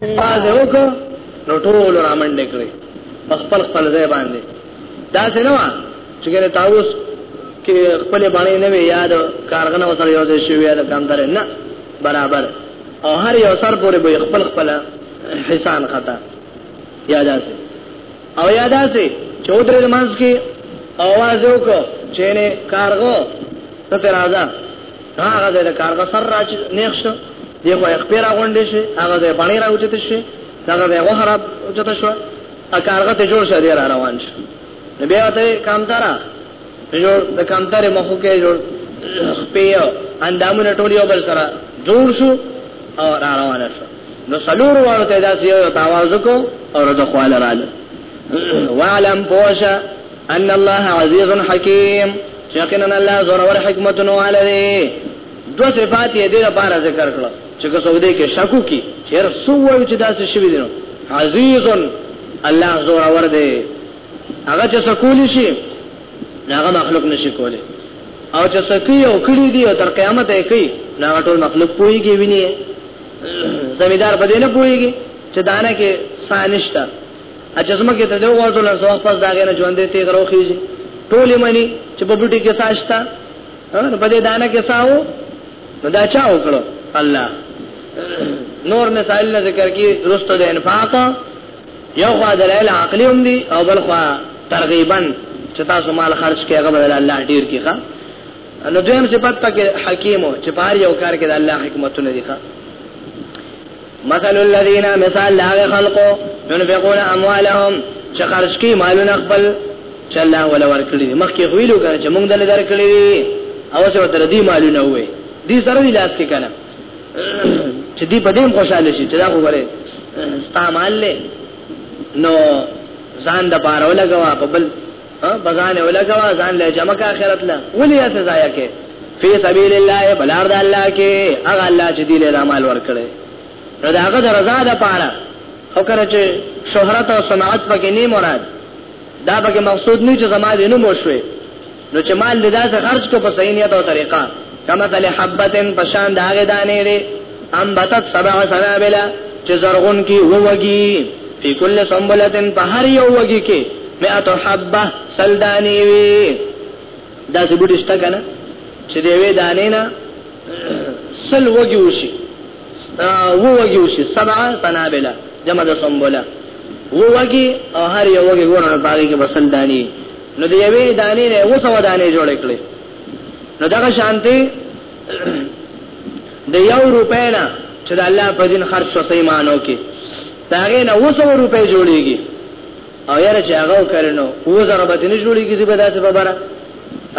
پاز یې وکړ نو ټول را منډې کړې په خپل خپل ځای باندې دا څنګه و چې ګره تاسو کې خپل باندې نه وی یاد کارغنه وسره یو ځای شوی دا کم درې نه برابر او هر یو سر پورې به خپل خپل حسان خطا یاد شي او یا داسې چې ودرې د منځ کې اواز وکړو چې نه کارغو ته تر راځه هغه د کارغه سر راچ نیخ شو دی خو یې خپل غونډې شي هغه د پانی راوچت شي هغه د وهرب اوچت شو ا کارغه ته جوړ شه دی را روان شو بیا ته کام دارا جوړ د کمتره مخو کې جوړ خپیو اندامونه ټول یو بل سره جوړ شو او را روان شو نو سلور وانو ته داسې یو تاواز کو او د خواله رااله وعلم پوشا ان الله عزیز حکیم یقینا الله زور ور حکمت نو علی دو صفات یې د لپاره ذکر کړو چې که څوک دې کې شکو کی چیر سو وایو چې داسې شوی دی عزیز الله زور ور دی هغه چې سکول شي هغه مخلوق نشي کولی او چې سکی او کړي دي او تر قیامت یې کوي هغه ټول مخلوق پويږي ویني زمیدار په دې نه پويږي چې دانه کې سانشتا اجه زما کې ته دوه ورته نه ځواب پس داګه نه ژوند دې ته غروخيږي ټول مني چې په بوټي کې ساشتا په دې دانه کې ساو نو دا چا وکړو الله نور مثال ذکر کی رستو د انفاق یو خوا دلایل عقلی هم دي او بل خوا ترغیبا چې تاسو مال خرج کړئ هغه بدل الله ډیر کیخه نو دویم صفت پکې حکیمو چې پاره یو کار کې د الله حکمتونه دي ښه مثل الذين مثال لا خلقو ينفقون اموالهم چې خرج کی مالونه خپل چې الله ولا ورکړي مخکې ویلو کنه چې موږ دل درکړي او څه تر دې مالونه وې دې سره دې لاس کې کنه چې دې په دې خوشاله شي چې دا وګوره استعمال له نو ځان د بار ولګوا په بل بزان ولګوا ځان له جمع کا اخرت لا ولې یا سزا یا کې فی سبیل الله بلار د الله کې هغه الله چې دې له مال ورکړي نو دا هغه د رضا د پاره او کړه چې شهرت او سماعت پکې نه مراد دا پکې مقصود نه چې زما دې نوم وشوي نو چې مال دې داسې خرج کو په صحیح نیت او طریقه کما تل حبتن پشان داغه دانې لري ام بتت سبع سنابلا چې زرغون کی ووږي په کل سنبلتن په هر یو وږي کې مئات حبه سلدانی وی دا څه بډشت کنه چې دی وی دانې نه سل وږي وشي ووږي وشي سبع سنابل جمع د سنبله ووږي او هر یو وږي ګورنه باغې کې بسل دانی نو د یوې دانې نه وسو دانې جوړ کړي نو دغه شانتي د یو روپې نه چې د الله په دین خرج شو سي مانو کې داغه نه وسو روپې جوړيږي او یاره چې هغه کړنو و زره به نه جوړيږي چې به داسې په بره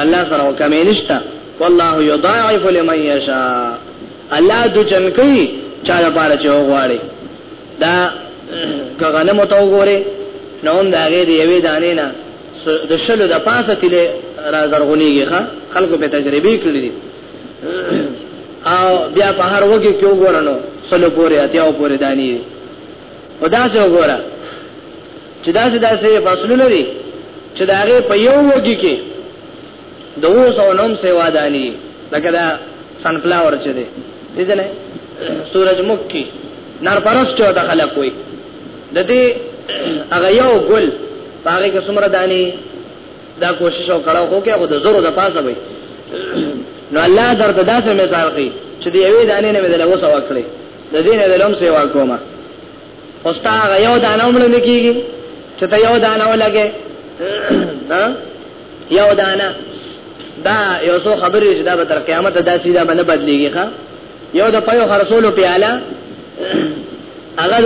الله سره وکمې نشتا والله يضاعف لمن يشاء الله د جن کوي چا لپاره چې وغواړي دا غنم ته وګوره نو هم دا غیر یوې دانې نه د شلو د پاسه تلې را زرغونیږي ښا خلکو په تجربه کړې دي او بیا په هر وګي کې وګورنو سلو پورې اتیاو پورې دانی او دا څو وګوره چې دا څه داسې فصلونه دي چې دا غي په یو وګي کې د اوس او نوم سیوا دانی لکه دا سن فلاور چې دی دله سورج مخ کې نار پرست او د خلک وي د دې هغه یو ګل هغه کې څومره دانی دا کوشش او کړه خو کې خو د زرو د پاسه وي نو الله درته داسې مثال کوي چې دی یوې دانې نه مدله وسه وکړي د دې نه دلوم سیوا کومه خوستا یو دانه ومړل کیږي چې ته یو دانه ولګې ها یو دانا دا یو څو خبرې چې دا به تر قیامت داسې دا باندې بدلېږي ښا یو د پيو خرصولو پیاله هغه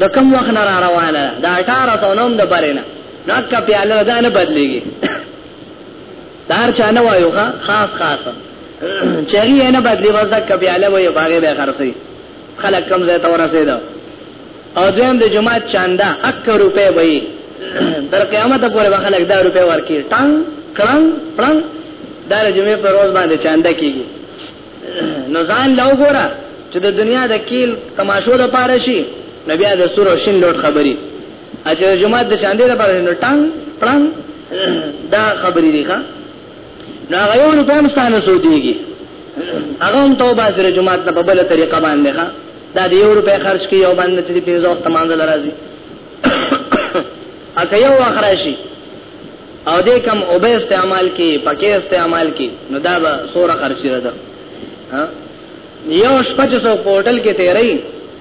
د کم وخت نه را روانه ده 1800 نوم د برینا ناکه پیاله ده نه بدلېږي دار چا نه وایو ښا خاص خاص چری نه بدلی ورته کبیاله وې باغې به خرڅي خلک کم زه تور رسیدو او دویم د جماعت چاندا اک روپے وای تر قیامت پورې به خلک دا روپے ورکی ټنګ کړنګ پړنګ دا د جمعې پر ورځ باندې چاندا کیږي نو ځان لو ګورا چې د دنیا د کیل تماشو د پاره شي نبی دا سور او شین لوټ خبري اجر جمعه د چاندې لپاره نو ټنګ پړنګ دا خبري دي ښا نو هغه یو روپۍ هم ستانه سودېږي هغه هم توبه سره جمعات نه په بل طریقه باندې ښه دا دی یو روپۍ خرج کی یو باندې چې په ځوخت مانځل راځي اکه یو اخراشي او دې کم او به استعمال کی پکې استعمال کی نو دا به سوره خرچي راځه یو شپه چې سو پورټل کې تیرې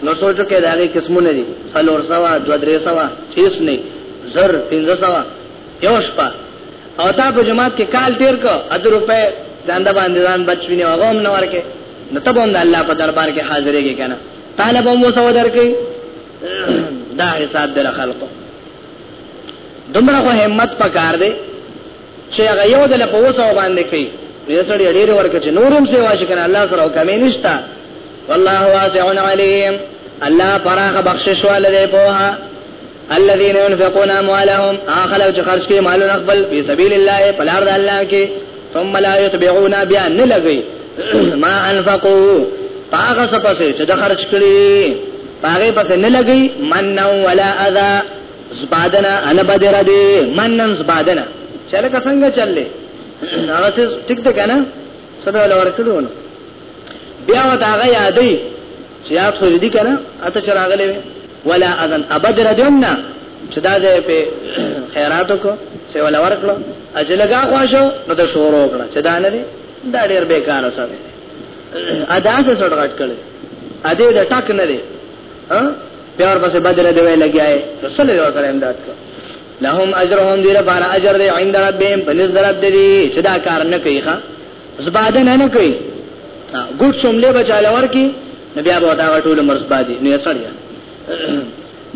نو سوچو کې دا غي قسمونه دي څلور سوا دو درې سوا هیڅ نه زر پنځه سوا یو شپه او تا په جماعت کې کال تیر کو اته روپې ځان د باندې ځان بچوینه هغه هم نه ورکه نو ته هم د الله په دربار کې حاضرېږي کنه طالب هم وسو درکې دا حساب در خلقو دومره خو همت پکار دی چې هغه یو د په وسو باندې کوي دې سړي ډېر ورکه چې نورم سیوا شي کنه الله سره کمې نشتا والله واسع علیم الله پراخ بخشش والے په الذين ينفقون اموالهم اخلوا چې خرج کوي مالونه خپل په سبيل الله په لار د الله کې ثم لا يتبعون بیا نه لګي ما انفقوا پاغه څه پسې چې د خرج کړي پاغه پسې نه لګي من ولا اذا زبادنا انا بدر دي منن زبادنا چل کا څنګه چللې هغه څه ټیک ده کنه سبا ولور کړو بیا ودا غیا دی سیاق سره دي کنه اته چراغلې ولا اذن ابدر دیننا چې دا دې په خیراتو کو څه ولا ورکړو اجلګه خوښو نو د شورو کړه چې دا نه دي دا ډېر بیکار سره ادا څه څټ غټ کړي ا دې د ټاک نه دي ها پیار پسې بدر دی وی لګیاي رسول الله کړه امداد کو لهم اجرهم دیر بار اجر دی عند ربهم بنز رب دی چې دا کار نه کوي ښا زباده نه نه کوي ګوډ شوملې بچاله ورکی نو بیا به دا ټول مرز بادي نو سړیا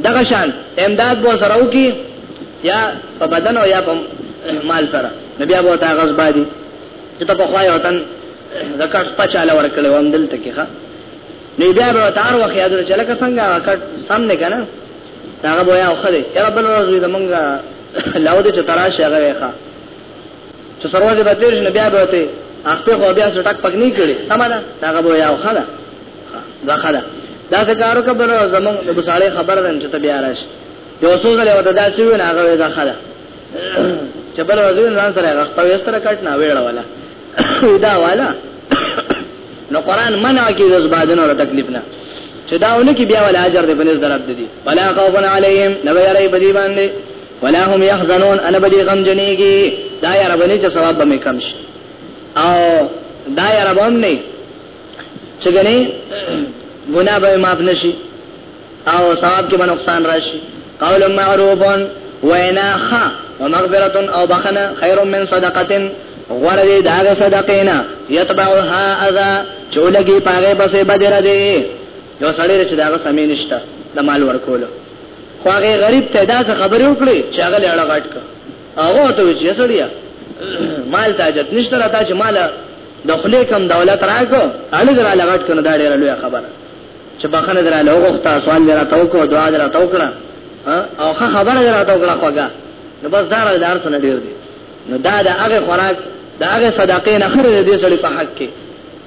دغه شان امداد بو سره وکي یا په بدن او یا په مال سره نو بیا به دا غز بادي چې ته په خوای وطن زکات پچاله ورکړې وم دلته کې ښا نو بیا به تار وخت یاد چې لکه څنګه کټ سامنے کنه هغه بویا خو دې یا بل ورځ دې مونږه لاو دې چې تراشه هغه ښا چې سروازه به تیر شي نو بیا به ته اخته خو بیا څه ټک پک نه کړي سم ده دا غو یو خلا دا خلا دا څه کارو کبره زمون د بساله خبر ده چې ته بیا راشي یو څو ځله وته دا څه وینا هغه دا خلا چې بل ورځې ځان سره هغه خپل استره کټ نه ویړ ولا دا والا نو قران منع کی د زبادنو له تکلیف نه چې داونه کې بیا ول اجر دې بنز درب دي بلا خوفن علیهم نو یری بدی باندې ولا هم يحزنون انا بدی غم جنېږي دا یا رب نه چې ثواب به مې کم شي او دا یا رب هم نه چې غني ګناه به معاف نشي او ثواب کې به نقصان راشي قول معروف وینا خ ومغفرة او بخنه خیر من صدقه غره دې داغه صدقینا یتبعها اذا چولګي پاره بسې بدره دې یو سړی دی چې د هغه سمې نشته د مال ورکولو، خو هغې غریب ته داسې خبرې وکړې چې هغه لېړه غټ کړ. هغه ورته وویل چې ای سړیه! مال ته حاجت نشته، را تا چې ما له د خولې کوم دولت راکړ، هله دې راله غټ کړ، نو دا ډېره لویه خبره چې بخښنه دې راله وغوښته، سوال دې راته وکړ، دعا دې راته وکړه او ښه خبره دې راته وکړه خوږه، نو بس دا راله د هر څه نه ډېر دی. نو دا د هغې خوراک، د هغې صدقې نه ښه دی د دې سړي په حق کې.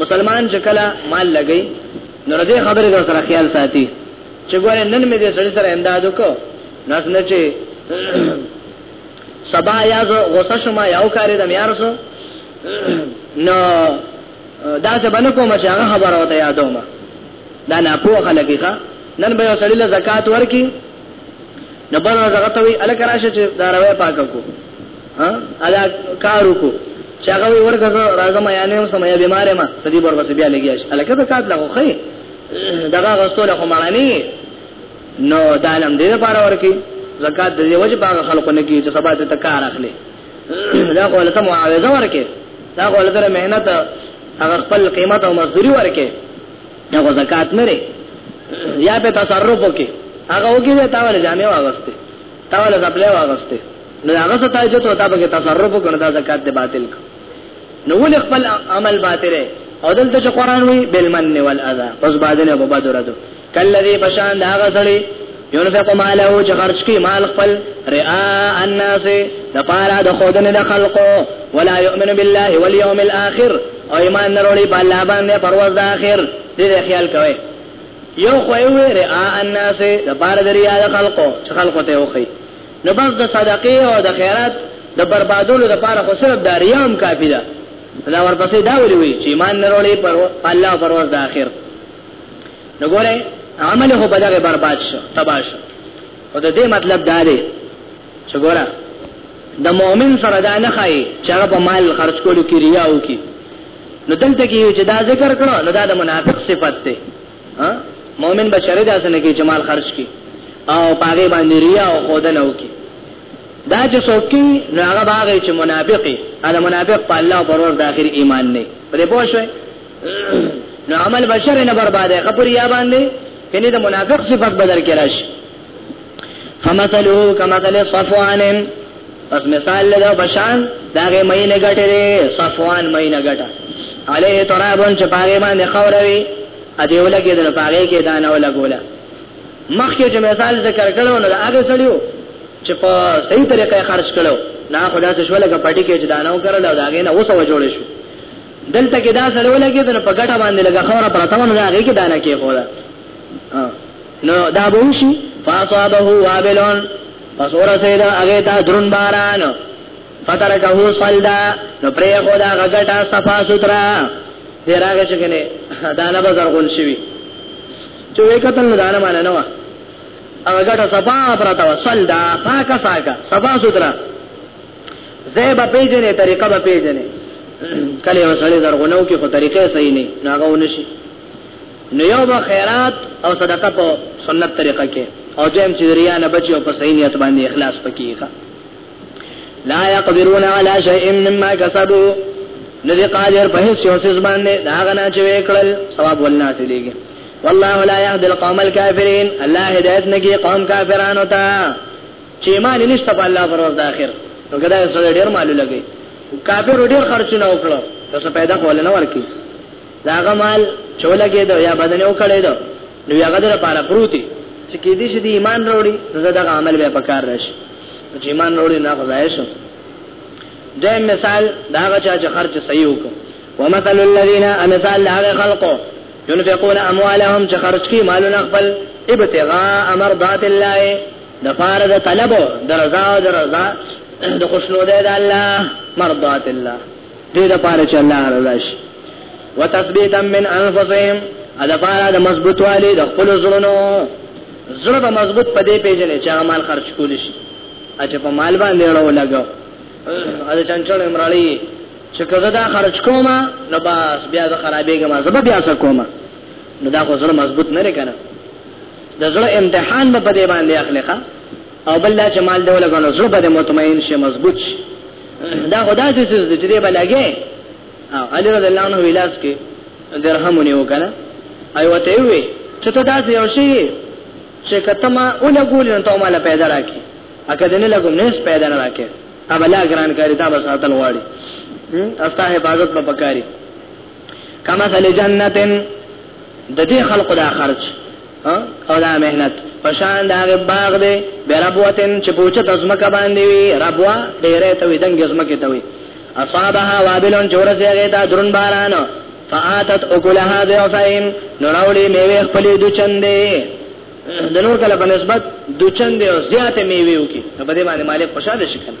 مسلمان چې کله مال لګي نو دې خبره د سره خیال ساتي چې ګوره نن مې دې سړي سره امداد وکړ ناس نه چې سبا یا زه غوسه شوم یا او کاری د میار سو نو دا څه باندې کوم چې هغه خبره وته یادوم دا نه پوه خلک ښه نن به سړی له زکات ورکی نو بل هغه ته وی الکراشه چې دا راوې پاک کو ها ادا کارو کو چې هغه وی ورګه راځم یا نه سم یا بیمار ما په دې ورپسې بیا لګیاش الکه دا کات لغه خې دغه غستوله خو مړانی نو دالم دې لپاره ورکی زکات دې وجه باغ خلکو نه کی چې سبا ته کار اخلي دا کوله ته معاوضه ورکی دا کوله ته مهنت هغه خپل قیمت او مزدوری ورکی دا زکات نه لري یا په تصرف وکي هغه وګړي تاول جامع واغسته تاول ځپلې واغسته نو هغه څه ته چې ته به تصرف وکړ دا زکات دی باطل کو نو ول خپل عمل باطل او دلته چې قران وی بالمن والاذى پس باجنه په بدر دو کله دې بشان دا غسړي ينفق ماله چې خرج کی مال خپل رعاء الناس د پاره د خودنه د خلقو ولا يؤمن بالله واليوم الاخر او ایمان نروړي په الله باندې پرواز د اخر دې خیال کوي یو خو یې رعاء الناس د پاره د ریا د خلقو چې خلقو ته وخی نو بس د صدقې او د خیرات د بربادولو لپاره خو صرف د ریام کافی ده دا ورپسې دا ولي وي چې ایمان نه وروړي پر الله او پر ورځ د آخر نو ګوره عمل هو بدغه برباد شو تباہ شو او د دې مطلب دا دی چې ګوره د مؤمن سره دا نه خای چې هغه په مال خرج کولو کې ریا وکړي نو دلته کې چې دا ذکر کړو نو دا د منافق صفت ده ها مؤمن بشری دا څنګه کې جمال خرج کی او پاګې باندې ریا او خود نه وکي دا چې څوکي نو هغه باغ چې منافقي هغه منافق په الله پر ورځ د اخر ایمان نه پرې پوښوي نو عمل بشر نه برباده خبر یا باندې کني د منافق صفات بدل کې راشي فمثله کمثل صفوان پس مثال لګا بشان داغه مینه ګټه دی صفوان مینه ګټه علیه ترابن چې پاګې باندې خوروي ا دې ولګې د پاګې کې دانه ولګولا مخکې چې مثال ذکر کړو نو هغه سړیو چې په صحیح طریقې خرج کړو نه خدا څه شو لګه پټي کې چې دانه وکړل او داګه نه وسو جوړ شو دلته کې دا سره ولګې د په ګټه باندې لګه خوره پرتاونه هغه کې دانه کې خوره نو دا بوشي فاصابه وابلون پس ورسید هغه ته درون باران فترکه صلدا نو پرې خو دا غټه صفا سوترا پیراغه چې کنه دا نه بازار غون شي چې وکتل نه دانه مان نه و هغه غټه صفا پرتا و صلدا پاکه پاکه صفا سوترا زیب پیجنې طریقه به پیجنې کله وسړي زرغونو کې خو طریقې صحیح نه ناغه ونشي نو یو به خیرات او صدقه په سنت طریقه کې او دویم چې ریا نه بچي او په صحیح نیت باندې اخلاص پکې ښه لا يقدرون على شيء مما كسبوا ندی قادر په هیڅ یو څه باندې دا غنا چې وکړل ثواب ولنا سلیږي والله لا يهدي القوم الكافرين الله هدایت نگی قوم کافرانو ته چې ایمان نشته په الله پر ورځ د اخر نو کدا سره ډیر مالو لګي کافر ډیر خرچونه وکړو تاسو پیدا کول نه ورکی د هغه مال چې ولګېدو یا بدن یې وکړېدو، نو هغه د لپاره پروت دی چې کېدای شي دی ایمان راوړي، نو دغه عمل بیا په کار راشي، نو چې ایمان راوړي نه خو ضایع شو. دویم مثال د هغه چا چې خرچ صحیح وکړو. ومثل الذین امثال د هغه خلقو ينفقون اموالهم چې خرج کوي مالونه خپل ابتغاء مرضات الله د فارد طلب د رضا او د رضا د خوشنو ده الله مرضات الله دې د پاره چې الله رضا شي وتثبیتا من انفسهم ادا پاره د مضبوط والی د خپل زړونو زړه به مضبوط پدې پیژنې چې مال خرج کول شي اچھا په مال باندې وړو لګو ادا چنچل امرالی چې کله دا خرج کوم نو بس بیا د خرابېګم زب بیا څه کوم نو دا خو زړه مضبوط نه لري کنه د زړه امتحان به پدې باندې اخلي ښا او بل دا چې مال دی ولګو نو زړه به مطمئن شي مضبوط شي دا خدا دې چې دې به لګي او علي رضی الله عنه ویلاس کې درهم ونیو کنه ایو ته وی چې ته دا یو شی چې کته ما ولګول نو ته مال پیدا راکې اګه دې نه لګوم نه پیدا نه راکې ابلا ګران کاری دا به ساتل واړي استا حفاظت په پکاري کما سل جنتن د دې خلق دا خرج او دا مهنت پشان دا غي باغ دی بربوتن چې پوچه تزمکه باندې وي ربوا ډیره ته وي دنګ زمکه ته وي اصابها وابلون جورسه غي دا درن باران فاتت اكلها ضعفين نوراولي میوه خپل دو چندې د نور کله په نسبت دو چندې او زیاته میوه وکي په دې باندې مالک خوشاله شي کنه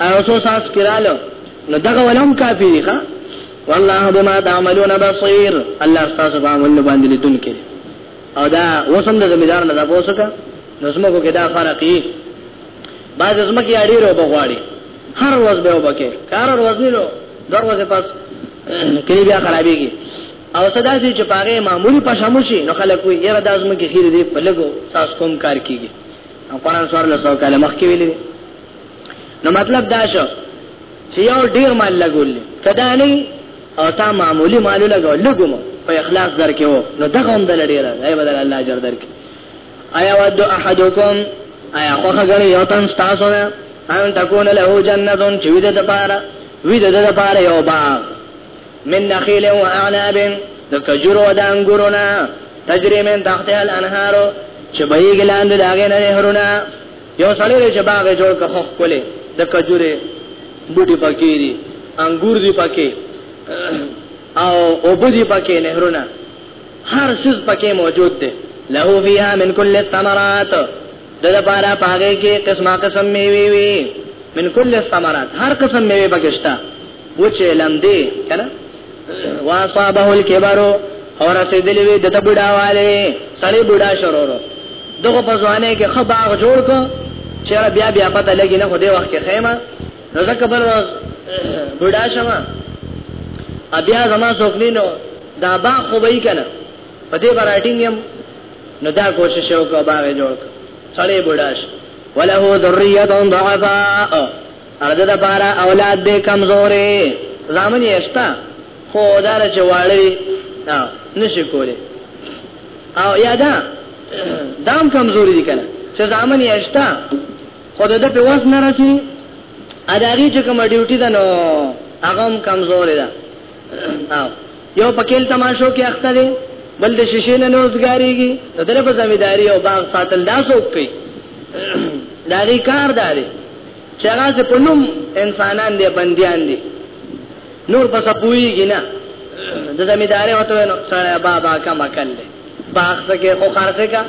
او څو ساس کرالو نو دغه ولوم کافی دی ښا والله بما تعملون بصير الله تاسو په عمل باندې لیدون کې او دا وسم د زمیدار نه تاسو کا نظمو کې دا فرق یې بعض زما کې اړیر او بغواړي هر ورځ به وبکه کار ورځ نه نو دروازه پاس کلی بیا خرابېږي او صدا سي چې پاره معمولی پښامو شي نو خلک وي یره دازمه کې خیر دی په لګو تاسو کوم کار کیږي قرآن سره له سو کلمه کې ویلي نو مطلب دا شو چې یو ډیر مال لګول کدا نه او تا معمولی مال لګول لګوم په اخلاص درکو نو دغه هم دل ډیر دی بدل الله اجر درک ایا ود احدکم ایا خوخه غنی یو تن تاسو نه ان تکون له جنتون چې ویده د پاره ویده د پاره یو باغ من نخیل و اعناب د کجورو د انګورو نه تجری من تحت الانهار چې بهیګ لاندې داګه نه نهرونه یو سړی دی چې باغ یې جوړ کړ خو ښکلی د کجورې بوټي پکې دي انګور دي پکې او اوبه دي پکې نهرونه هر څه پکې موجود دي له فيها من كل الثمرات د لپاره پاګه کې قسمه قسم میوي وي من كل الثمرات هر قسم میوي پکې شته وچه لمدي کنه واصابه الكبر اور رسیدلی وی دته بډاواله سړی بډا شرورو دغه په ځوانه کې خباغ جوړ کو چې بیا بیا پته لګی نه خو دې وخت کې خیمه نو ځکه بل ورځ بډا شمه بیا زما سوکنینو دا با خو به کنه په دې براټینګم نو دا کوشش وکړه باغ جوړ سړی بډاش وله ذریه ضعفاء اده د پاره اولاد دې کمزورې زامن یې شته خو دار چې واړی نشي کولی او یادا دام کمزوري دي کنه چې زامن یې شته خو د په وس نه رسی اداري چې کوم ډیوټي ده نو هغه هم کمزوري ده یو پکیل تماشو کې اخته دی بل د شیشې نه نوزګاریږي نو دغه په ځمېداري او باغ ساتل دا څوک کوي دا ری کار دی چې هغه په نوم انسانان دی بنديان دي نور په سپويږي نه د ځمېداري وته نو سره بابا کا مکل دی باغ څخه خو خارڅه کا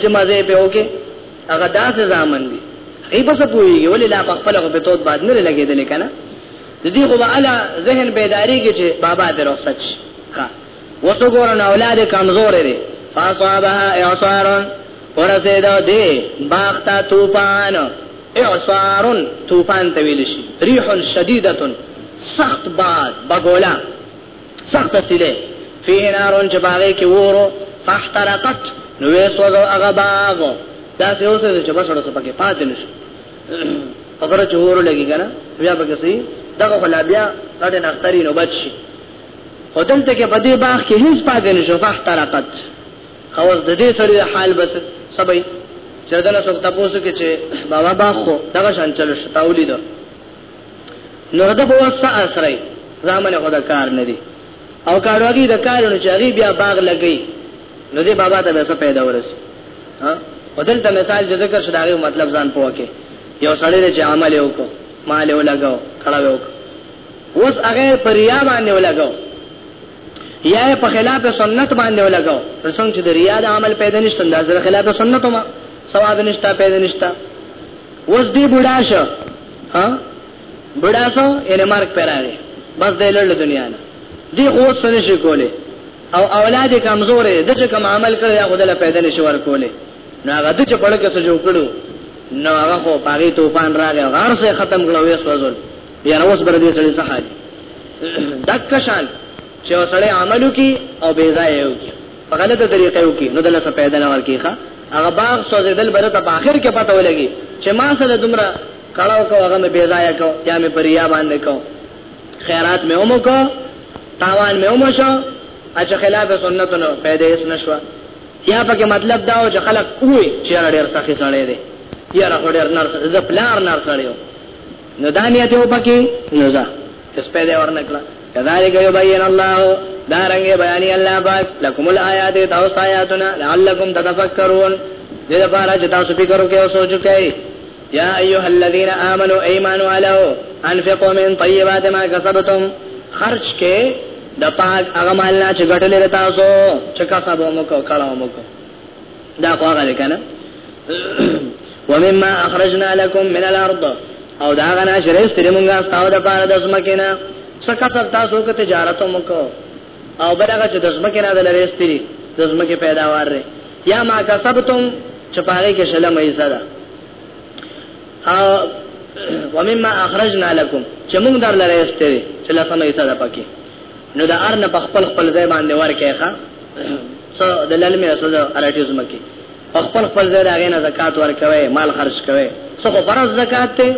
چې مزه به وکي هغه داسې ځامن دي هغه په سپويږي ولې لا په خپل غبطوت بعد نه لګېدل کنه د دې خو به اله ذهن بیداریږي چې بابا دې رخصت شي ښه اوس وګوره نو اولاد یې کمزور دی فاصابها اعصار ورسېده دې باغ ته طوفان اعصار طوفان ته ویل شي ریح شدیده سخت باد بګولا سخت سیله فيه نارون چې باغې کې وورو فاحترقت نو وې سوځو هغه باغ دا څه اوسه چې بس ورته پکې پاتې نشو خبره چور لګی کنه بیا به کسي دغه خلا بیا کډه نختری نو بچ شي خدل ته کې په دې باغ کې هیڅ پاتې نشو فاحترقت خواص د دې سړي حال بس سبي چې دغه څوک تاسو کې چې بابا باغ خو دغه شان چلو شتاولې ده نو دا په واسه اسره ځامن خدا کار نه دي او کاروږي د کارونو چې هغه بیا باغ لګي نو دې بابا ته څه پیدا ورس ها بدل ته مثال چې ذکر شدا غو مطلب ځان پوکه یو سړی چې عمل یو کو مال یو لګاو کړه یو اوس هغه پریا باندې ولګاو یا په خلاف سنت باندې ولګاو رسون چې د ریا د عمل پیدا نشته د خلاف سنت ما ثواب نشته پیدا نشته اوس دې بډا شو ها بډا شو یې مرګ پیراله بس د لړ دنیا نه دی اوس څه نشي کوله او اولاد کمزور دی د کوم عمل کړی هغه دله پیدا نشي ورکولې نو هغه د چې په لکه څه جوړ کړو نو هغه خو پاره توفان راغی غار سه ختم کړو وې سوزول بیا نو اوس بر دې سړي څه حال دک شان چې سړی عملو کی او بے ځای یو کی په غلطه طریقه یو کی نو دله څه پیدا نه ورکیخه هغه باغ سوزیدل برته په اخر کې پته ولګي چې ما سره دومره کړهو کو هغه مې بے ځای کو یا مې پریا باندې کو خیرات مې هم وکړ تاوان مې هم شو اچ خلاف سنت نو پیدا یې نشو یا پکې مطلب دا و چې خلک وې چې ډېر سخی سړی دی یا را ډېر نر زه پلار نر سړی نو دا نیت یو پکې نو ځه اس په دې ورنکړه کذالک یبین الله دارنګ بیانی الله پاک لکم الایات تاسو آیاتنا لعلکم تتفکرون دې لپاره چې تاسو فکر وکړئ او سوچ وکړئ یا ایها الذین آمنو ایمان والو انفقوا من طیبات ما کسبتم خرج کې د پاک هغه مال نه چې ګټل لري تاسو چې کسب مو کو کړه مو کو دا خو هغه لکنه ومما اخرجنا لكم من الارض او دا غنا شریف ترمنګا تاسو د پاره د زمکینا څه کسب تاسو کو تجارت مو کو او بل هغه چې د زمکه نه د لری استری د زمکه پیداوار لري یا ما کسبتم چې پاره کې شلم یې زده او ومما اخرجنا لكم چې موږ در لری استری چې لا سمې زده پکې نو د ارنه په خپل خپل ځای باندې ورکه ښه څو د لالمې څو د ارټیز مکه خپل خپل ځای راغې نه زکات ورکوي مال خرج کوي څو فرض زکات ته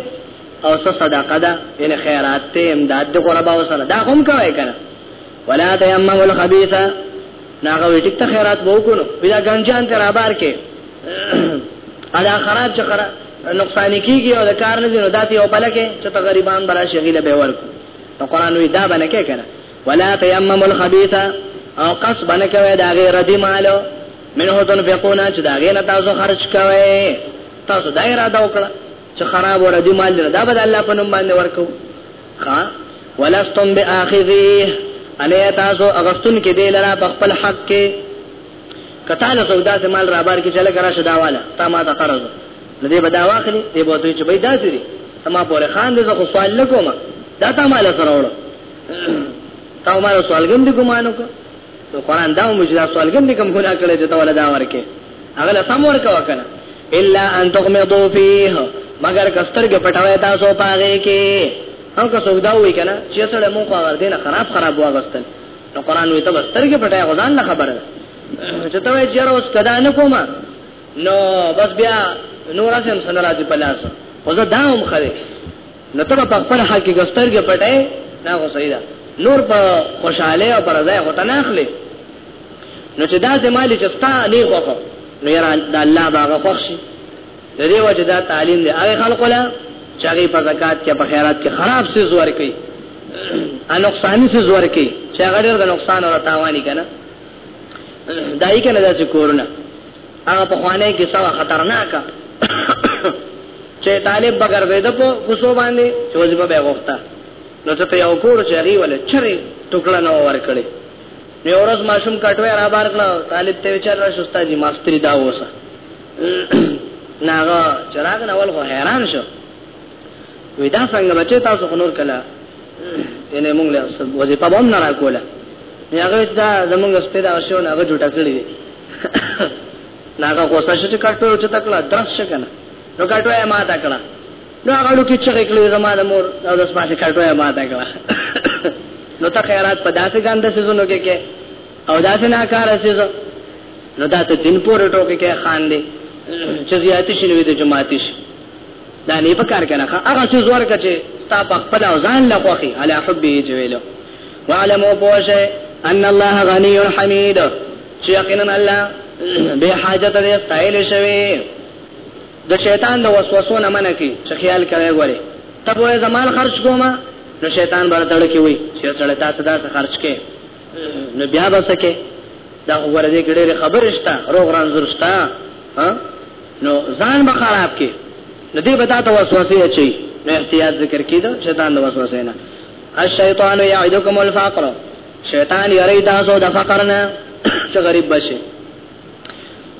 او څه صدقه ده ان خیرات ته امداد د قربا وسره دا هم کوي کنه ولا تیمم الخبيث ناغه وی ټیک ته خیرات وو کو نو بیا ګنجان تر بار کې ادا خراب چې خراب نقصان کیږي او د کار نه دینو داتي او بلکې چې ته غریبان برا شغیله به ورکو نو قران وی دا باندې کې کنه ولا تیمم الخبيث او قص باندې کوي دا غیر ردی مالو منه تنفقون چې دا غیر تاسو خرج کوي تاسو دایره دا وکړه چې خراب وره دي مال لري دا به الله په نوم باندې ورکو ها ولستم باخذيه الی تاسو اغستون کې دی لرا په خپل حق کې کته له سودا سے مال را بار کې چله کرا شدا والا تا ما ته قرض لدی بدا واخلي دی به دوی چې بيد داسري تما پورې خان دې خو سوال لکوما دا تا مال سره وړو تا عمر سوالګم دي ګمانو کو قرآن دا مجدا سوالګم دي کوم ګناه کړی چې تا ولا دا ورکه هغه له سم ورکو کنه الا ان تغمضوا فيه مگر کسترګ پټوي تاسو پاغه کې او که څوک دا وی کنه چې سره مونږ خو ور دینه خراب خراب واغستل نو قران وی ته بسترګ پټای غزان نه خبره چې ته وی چیرې اوس کدا نه کومه نو بس بیا نور اسم سن راځي په لاس خو زه دا هم خره نو ته په خپل حال کې ګسترګې پټې نه غو صحیح ده نور په خوشاله او پر ځای هوته نه اخلي نو چې دا زمالي چې ستا نه غوخه نو یاره د الله باغه خوښي د دې وجه دا تعلیم دی هغه خلق لا چې هغه په زکات کې په خیرات کې خراب څه زور کوي ا نقصان څه زور کوي چې هغه ډېر د نقصان او تاوان کنه دای کنه دا چې کورونه هغه په خوانه کې سوا خطرناک چې طالب بغیر دې د په کوسو باندې چې وځي په وخته نو ته یو کور چې هغه ولې چرې ټوکړه نه ورکړي نو ورځ ماشوم کټوي را بار کړو طالب ته وچر را شوستا دي ماستری دا وسه ناغه چراغ نه ول خو حیران شو وی دا څنګه بچی تاسو خنور کلا یعنی موږ له وظیفه بم نه راکوله هغه دا زمونږ سپیدا شو نه هغه جوړه کړی دی ناګه کوسه چې کټو چې تکلا درس شکنه نو کټو یې ما تکلا نو هغه لوکي چې کله زما د مور او د سپاسه کټو یې ما تکلا نو ته خیرات په داسې ګاندې سيزونو کې کې او داسې نه کار سيزو نو دا ته دین پورې ټوکې کې خان دی چې زیاتې شنو دي جماعتي شي دا نه په کار کنه هغه څه زور کچه ستا په خپل ځان لا خوخي علی حبه جویلو وعلمو پوشه ان الله غنی حمید چې یقینا الله به حاجت دې استایل شوی د شیطان د وسوسو نه منه کی چې خیال کوي غوري ته به زمان خرج کوما نو شیطان بر تړ کی وي چې سره تاسو دا خرج کې نو بیا بسکه دا ورته کې ډېر خبرشتا روغ رانځرشتا ها نو ځان به خراب کې نو دې به تا ته وسوسه اچي نو احتیاط ذکر کیدو شیطان د وسوسه نه الشیطان یعدکم الفقر شیطان یری تاسو د فقر نه چې غریب بشي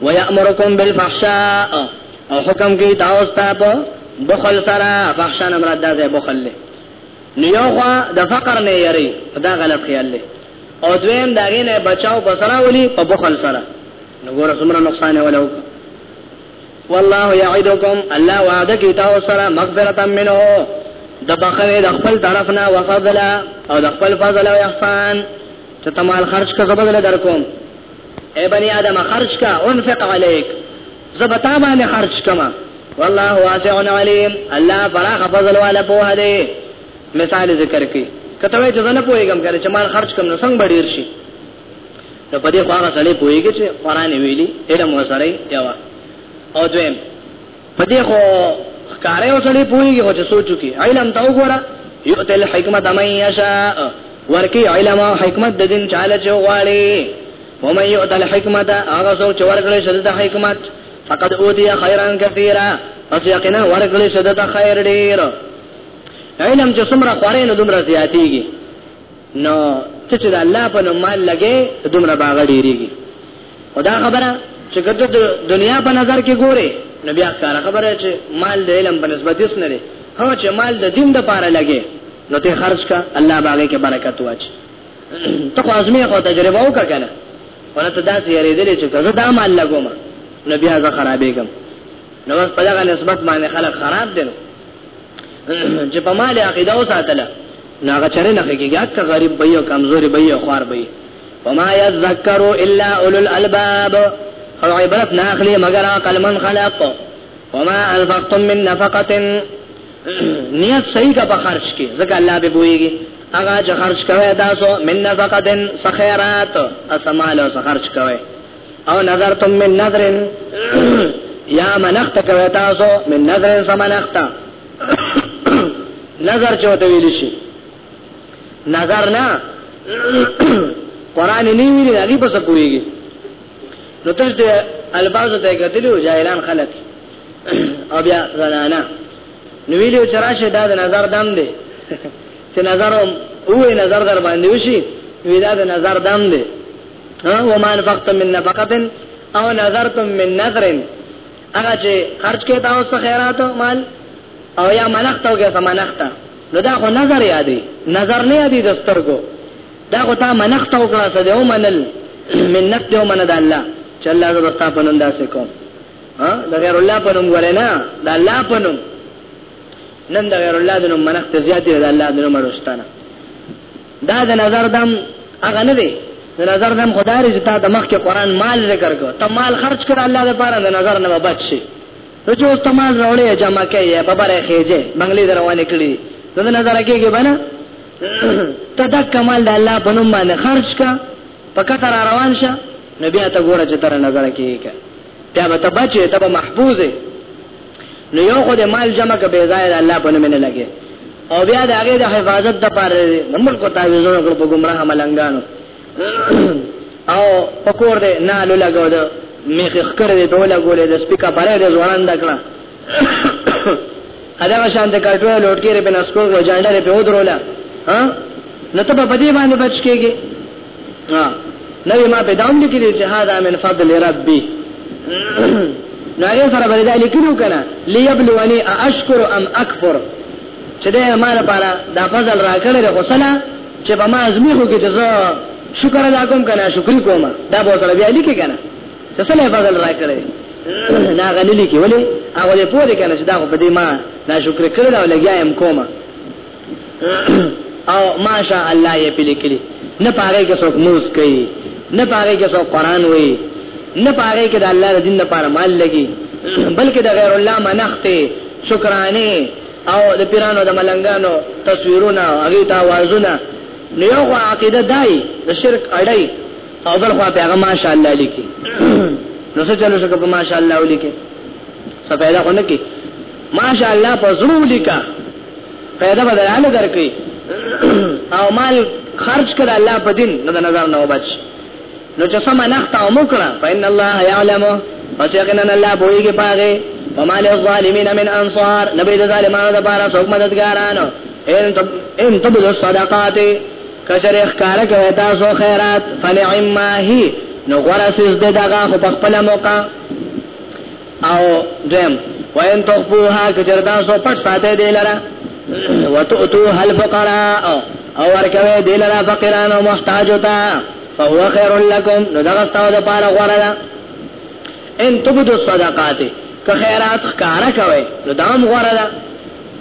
ويأمركم بالفحشاء او حکم کوي تاسو ته په بخل سره فحشاء نه مراد ده بخل له نیو خوا د فقر نه یری دا غلط خیال له او دویم دا غینه بچاو بسرا ولی په بخل سره نو ګور سمره نقصان ولا وک والله یعدکم الله وعده کی تاسو سره مغفرت منه د بخره د خپل طرفنا وفضل او د خپل فضل او احسان ته تمال خرج کا زبدل درکوم اے بنی آدم خرج کا انفق علیک زبتا باندې خرج کما والله واسع علیم الله فراخ فضل والا په هده مثال ذکر کړي کته وای چې زنه پويګم کنه چې مال خرج کوم نو څنګه بډیر شي نو په دې خو هغه سړی پويګي چې قران ویلي علم وسره یو او دویم په دې خو ښکارې وسړي پويګي خو چې سوچو کې علم تا وګوره یؤت الحکمت من یشاء ورکی علم او حکمت د دین چاله چې غواړي ومن یؤت الحکمت هغه څوک چې ورکړي شته د حکمت فقد اوتی خیرا کثیرا پس یقینا ورکړي شته د خیر ډیر علم چې څومره خورې نو دومره زیاتېږي نو ته چې د الله په نوم مال لګې دومره باغ ډېریږي او دا خبره چې ګټه د دنیا په نظر کې ګوري نو بیا ښکاره خبره چې مال د علم په نسبت هیڅ نه دی هو چې مال د دین د پاره لګې نو ته خرج کا الله باغ کې برکت واچ ته خو ازمه خو تجربه وکړه کنه ولته دا چې یریدلې چې زه دا مال لګوم نو بیا زه خرابېږم نو په دغه نسبت باندې خلک خراب دي چې په مال عقیده او ساتله ناغه چره نه کېږي که غریب به یو کمزوري به یو خوار به وما يذكر الا اولو الالباب او عبرت نه اخلي مگر عقل من خلق وما انفقتم من نفقه نیت صحیح کا په خرج کې ځکه الله به بوئیږي هغه چې خرج کوي تاسو من نفقه سخیرات اسمال او خرج کوي او نظرتم من نظر یا منخت کوي تاسو من نظر سمنخت نظر چوته ویل شي نظر نه قران نه ویل هغه په څه پوریږي نو تاسو ته الباز ته کتلو جاهلان خلک او بیا زنانا نو ویلو چې راشه دا د نظر دم دی چې نظر او نظر در باندې وشي ویلا د نظر دم دی وما نفقتم من نفقه او نظرتم من نظر هغه چې خرج کې تاسو خیرات مال او یا منخت او یا منخت نو دا خو نظر یادې نظر نه یادې د سترګو دا خو تا منخت او کړه سده او منل منت دی او من د الله چې الله زو بستا پنوم داسې کوم ها د غیر الله پنوم غره نه د الله پنوم نن د غیر الله د نوم منخت زیاتې د الله د نوم ورستانه دا د نظر دم هغه نه دی د نظر دم خدای رې ته د مخ کې قران مال ذکر کو ته مال خرج کړ الله دې پاره د نظر نه بچ شي ته چې اوس ته مال راولې جمع کړي په بره خېجه بنگلې دروانه کړی د نظر کې کې بنا ته د کمال د الله په نوم باندې خرج کا پکې تر روان شه نبي ته ګوره چې تر نظر کې کې بیا به ته بچ یې ته به محفوظ یې نو یو خو د مال جمع که بې ځایه د الله په نوم نه لګې او بیا د هغې د حفاظت دپاره د ملکو تعویضونه کړو په ګمراه ملنګانو او په کور دی نالو لګو د میخې ښکرې دی په ولګولې د سپي کپړی دی ځوړند کړه هغه شان د کټوه لوټکې رې په نسکور و جانډه رې په ودروله ها نو ته په دې باندې بچ کېږي ها نبی ما په دام لیکلی چې هاذا من فضل ربي نو هغه سره باندې دا لیکلو کنه ليبلوني اشکر ام اکفر چې دا ما لپاره دا فضل راکړل غسله چې په ما ازمی خو کې چې زه شکر ادا کوم کنه شکر کوم دا به سره بیا لیکي کنه چې سره فضل راکړل نا غنلی کې ولې هغه په دې کنه چې دا په دې ما دا شکر کړل او لګیا يم کومه او ماشاء الله یې پلي کړی نه پاره کې څوک موس کوي نه پاره کې څوک قران وایي نه پاره کې د الله د دین لپاره مال لګي بلکې د غیر الله منخته شکرانه او د پیرانو د ملنګانو تصویرونه هغه ته وازونه نو یو خو عقیده دای د شرک اړای او بل خو پیغه ماشاء الله لیکي نو څه چلو شکه په ماشاء الله ولیکي څه پیدا خو نه کی ماشاءالله په زړه ولیکا پیدا بدل اله درکې او مال خرج کړه الله په دین نو نظر نه وبچ نو چې سم نه تا مو کړه فإن الله يعلم پس یقینا الله بوئیږي پاګه وما للظالمین من انصار نبی د ظالمانو د پاره څوک مددګارانو ان تب ان تب الصدقات کشر اخکار کوي تاسو خیرات فنعم ما هی نو غرسز دغه خو په خپل موقع او دیم وین تخبوها کجردا سو پټ ساته دی لرا وتؤتو هل فقراء او ورکوي دی لرا فقیران او محتاج ہوتا فهو خیر لکم نو دغه تاسو لپاره غوړه ده ان تبدو صدقات که خیرات ښکارا کوي نو دا هم غوړه ده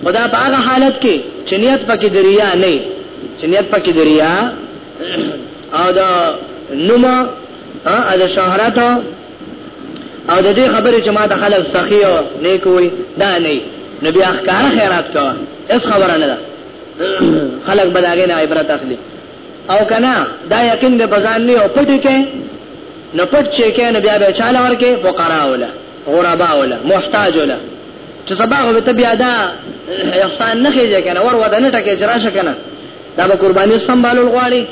خدا په هغه حالت کې چې نیت پکې دریا نه چې نیت پکې دریا او دا نوما ا د شهرت او د دې خبرې چې ما ته خلک سخی او نیک وي دا نه نو بیا ښکار خیرات کوه اس خبره نه ده خلک بداګه نه عبرت اخلي او کنا دا یقین به بزان نه او پټ کې نو پټ چې کې نو بیا به چاله ورکه فقرا ولا غربا ولا محتاج ولا چې سبا هو ته بیا دا احسان نه خېږي کنه ور ودانه ټکه جراشه کنه دا به قرباني سمبالول غواړي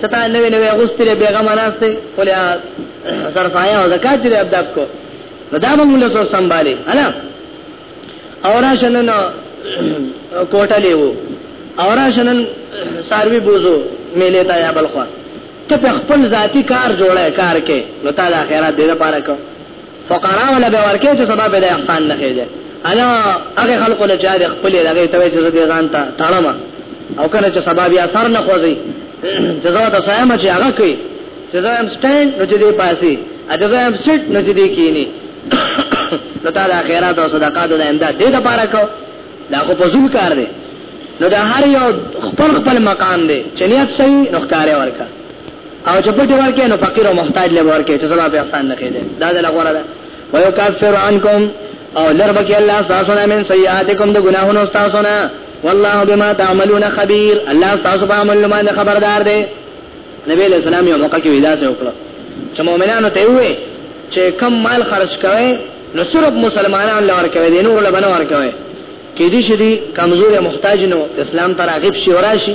چتا نوې نوې غوستلې بیغم ناشته ولیا سرفایا او زکات دې ادب کو دا موږ له سو سنبالي انا اورا شنن کوټه لیو اورا شنن ساروی بوزو میلې تا یا بلخوا ته خپل ذاتی کار جوړه کار کې نو تعالی خیرات دې لپاره کو فقرا ولا به ورکه چې سبا به د احسان نه کېږي انا هغه خلق له چا د خپل لګي ته چې دې ځان ته تړم او کنه چې سبا بیا سر نه خوځي چې زه ته سایم چې هغه کوي چې زه هم سټاند نو چې دې پاسي اته زه هم سټ نو چې دې کینی نو تا د خیرات او صدقات د امداد دې لپاره کو دا خو په زول کار دی نو دا هر یو خپل خپل مقام دی چې نیت صحیح نو ښکارې ورکړه او چې پټي ورکې نو فقیر او محتاج له ورکې چې سبب احسان نه کېده دا د لغوره ده ويكفر عنكم او لربك الله تاسو نه من سيئاتكم د ګناهونو تاسو نه والله بما تعملون خبير الله تاسو په عمل باندې خبردار دی نبی له سلام یو موقع کې ویلا څه وکړه چې مؤمنانو ته وې چې کم مال خرج کوي نو صرف مسلمانان لور کوي دین ور لبنه ور کوي کې دې شدي کمزور محتاج نو اسلام تر هغه شي وراشي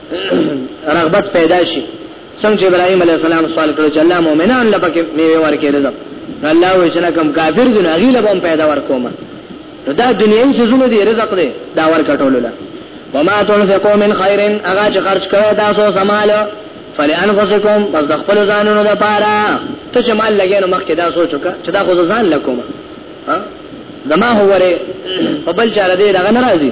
رغبت پیدا شي څنګه چې ابراهيم عليه السلام سوال کړو چې الله مؤمنان لا پکې میوه ورکړي رزق الله وې چې نه کوم کافر دي نه غیله به پیدا ورکوم دا دنیوي سيزونه دي رزق دي دا ورکټول لا وما تنفقوا من خير اغا چې خرج کړو تاسو سمال فلانفسکم پس د خپل ځانونو لپاره ته چې مال لګینو مخکې دا سوچ وکړه چې دا خو ځان لکوم ها زما هو وره په بل چاره دې راغ ناراضي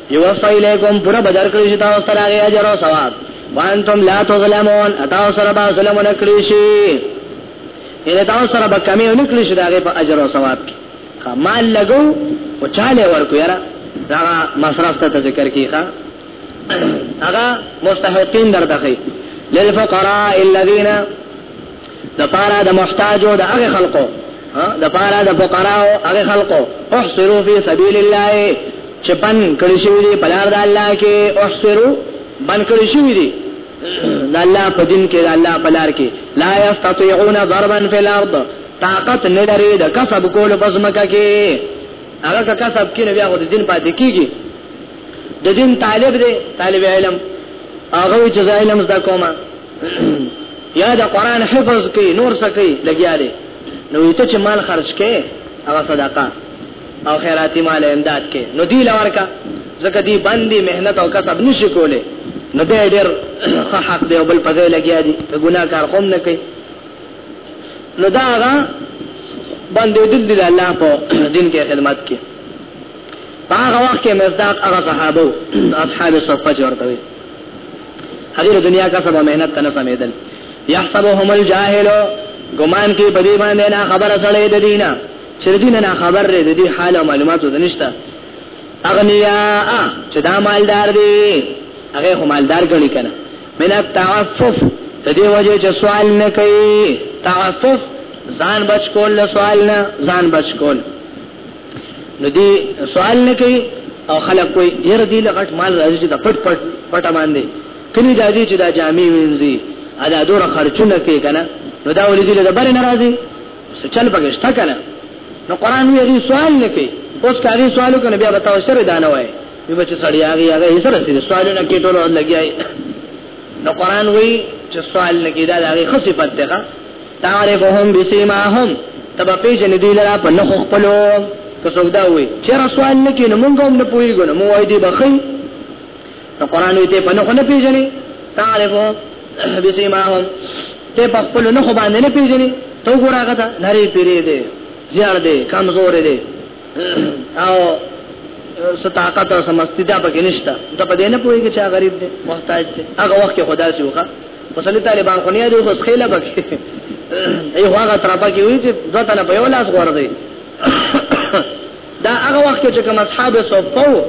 یوفا الیکم پورا بدر کړی شي تاسو ته راغی اجر او ثواب وانتم لا تظلمون تاسو سره به ظلم نه کړی شي ان تاسو سره به کمی نه کړی شي داغه په اجر او ثواب کې مال لګو او چاله ورکو یاره دا مصرف ته ذکر کیخه هغه مستحقین درته للفقراء الذين د پارا د محتاجو د هغه خلقو د پارا د فقراو هغه خلقو احصروا فی سبیل الله چې بن کړی شوی دی په لار د الله کې احصروا بن کړی شوی دی د الله په دین کې د الله په لار کې لا یستطيعون ضربا فی الارض طاقت نه لري د کسب کولو په ځمکه کې هغه کسب کې نه بیا د دین پاتې کیږي د دین طالب دی طالب علم هغه چې علم زده کومه یا د قران حفظ کوي نور څه کوي لګیا دی نو ته چې مال خرج کې هغه صدقه او خیراتي مال امداد کې نو دی لورکا زکه دی باندې مهنت او کسب نشي کوله نو دې ډېر حق دی او بل پځې لګیا دی ته ګناکار قوم نه کوي نو دا هغه باندې دل دی الله په دین کې خدمت کې هغه وخت کې مزداق هغه صحابه اصحاب صفه ورته هغه دنیا کا سبا مهنت تنه سمیدل یحسبهم الجاهل ګمان کې په دې باندې نه خبره سره د دینه چې دینه نه خبر لري د دې حال او معلوماتو د نشته اغنیا چې دا مالدار دي هغه هم مالدار غني کنه من التعفف د دې وجه چې سوال نه کوي تعفف ځان بچ کول سوال نه ځان بچ کول نو دی سوال نه کوي او خلک کوي ير دی لغټ مال راځي چې د پټ پټ پټه باندې کله دا دي چې دا جامع وینځي ادا دور خرچونه کوي کنه نو دا ولې دې د بر ناراضي چل پکشتا کنه نو قران وی دی سوال نه کوي اوس کاري سوالو کنه بیا بتاو سره دا نه وای یو بچ سړی هغه هغه یې سره سره سوالونه کې ټول لګیای نو قران وی چې سوال نه کیدا دا هغه خصيفت ده تعرفهم بسیماهم ته به پیژنې دوی لره په نښو خپلو که څوک دا وایي چېرې سوال نه کوي نو مونږ هم نه پوهېږو نو مونږ وایو دوی به ښي نو قرآن وایي ته په نښو نه پیژنې تعرفهم بسیماهم ته په خپلو نښو باندې نه پیژنې ته وګوره هغه ته نری پیرې دی زیړ دی کمزور دی او ستاقت او سمستیدا پکې نشته ته په دې نه پوهېږي چې غریب دی محتاج دی هغه وخت کې خدا سي وکړه وسلی طالبان خو نه دی اوس خېله بکې ای هغه ترپا کې وی چې دوه تنه په یو لاس غوړ دی دا هغه وخت چې کوم اصحاب صفو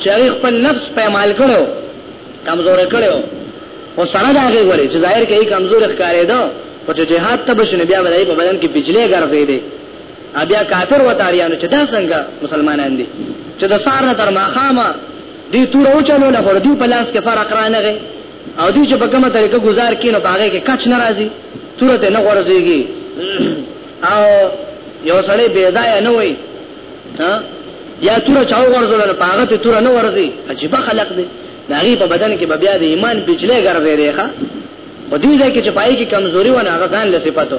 چې هغه خپل نفس په مال کړو کمزور کړو او سره دا هغه غوري چې ظاهر کې کمزور ښکارې ده او چې جهاد ته بشنه بیا ولای په بدن کې بجلی ګرځې دي بیا کافر و تاریانو چې دا څنګه مسلمانان دي چې د سار تر ماخامه دي تور او چلو له ور دي په لاس کې فرق رانه غي او دوی چې په کومه طریقه گزار کوي نو په هغې کې کچ نه راځي توره ته نه غورځېږي او یو سړی بې ځایه نه وي یا توره چا وغورځوله نو په هغه ته توره نه ورځي عجیبه خلق دی د هغې په بدن کې به بیا د ایمان بجلی ګرځېدی ښه په دې ځای کې چې پای کې کمزوري ونه هغه ځان له صفتو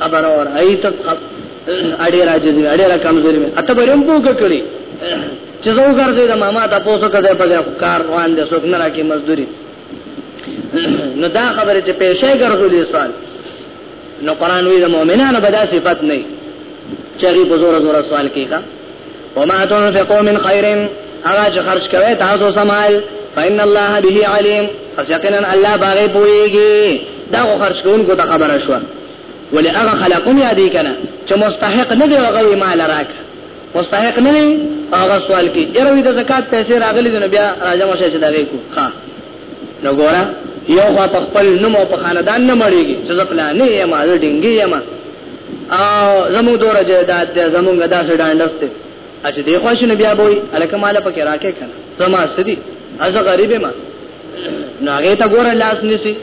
خبر اور ایت اړې راځي دې اړې را کمزوري مې اته بریم پوګ کړی چې زه وګرځې د ماما تاسو ته ده په کار روان دي څوک نه راکې مزدوري نو دا خبره چې پېښه ګرځولې سوال نو قران وی د مؤمنانو بدا صفت نه چری په زور زور سوال کیږي وما تنفقوا من خير هغه چې خرج کوي تاسو سمال فإن الله به عليم فسيقنا الله باغي پويږي دا خرج کوونکو ته خبره شوه ولی هغه خلق هم یادی کنه چې مستحق نه دی هغه وی مال راک مستحق نه دی هغه سوال کی یره وی د زکات پیسې راغلي دي نو بیا راځم شې چې دا وی کو ها نو ګورا یو خوا په خپل نوم او په خاندان نه مړیږي چې خپل نه یې ما د ډینګي یې ما او زمو دوره چې دا د زمو غدا سره ډانډسته اچ دی خوښ نه بیا بوي الکه مال پکې راکې کنه زما سدي از غریب ما نو هغه ته ګور لاس نسی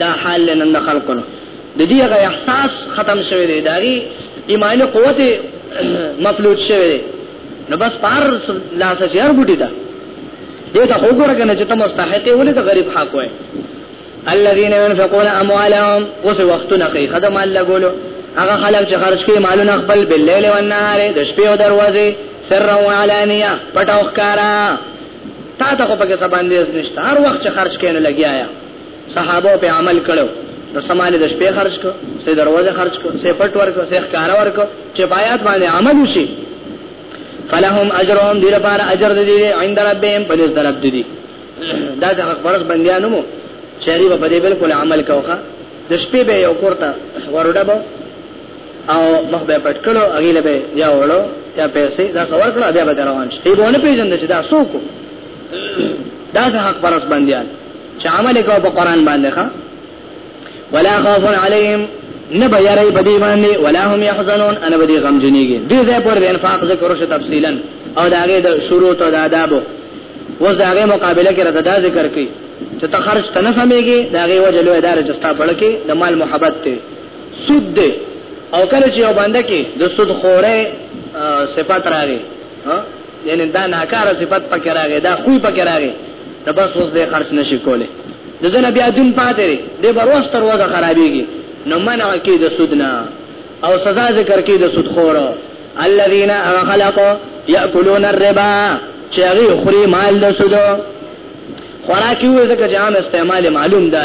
دا حال له نن خلکو نو د دې هغه احساس ختم شوی دی داغي ایماني قوت مفلوج شوی دی نو بس پار لاس چیر بوټی دا دې ته وګوره کنه چې ته مستحق ولې د غریب حق وای الذين ينفقون اموالهم اوس وختونه کوي خدمه الله ګولو هغه خلک چې خرج کوي مالونه خپل بالليل والنهار د شپې او دروازې سر او علانيه پټاو ښکارا تا ته خو پکې څه باندې نشته هر وخت چې خرج کینې لګیا یا صحابه په عمل کړو نو سمال د شپې خرج کو سه دروازه خرج کو سه پټ ورکو سه ښکارا ورکو چې پایات باندې عمل وشي فلهم اجرهم دیر پار اجر دې عند ربهم په دې طرف دې دا د حق پرس بندیانو مو شری په دې بالکل عمل کوخه د شپې به یو کورته ورډبو او مخ به پټ کړو هغه له به یا وړو یا پیسې دا څور کړو بیا به روان شي په نه پیژند چې دا څوک دا څه حق پرس باندې چې عمل کوي په قران باندې ښا ولا خوف عليهم نبا یری بدی باندې ولا هم يحزنون انا بدی غم جنېږي دې ځای پر انفاق ذکر شو تفصیلا او دا هغه د شروط او د آداب وز دا هغه مقابله کې راته دا ذکر کړي چې ته خرج تنه سمېږي دا هغه وجلو ادارې چې ستا پړ کې د مال محبت ته سود دی او کله چې یو بنده کې د سود خوره صفات راغی ها یعنی دا ناکاره صفات پکې راغی دا خوې پکې راغی دا بس اوس دې خرج نشي کوله د زنه بیا دین پاتې دی د بروس تر وځه خرابېږي نو منع کې د سود نه او سزا ذکر کې د سود خوره الذين خلقوا ياكلون الربا چې هغه خوري مال د سود خوراکي وې ځکه چې عام استعمال معلوم ده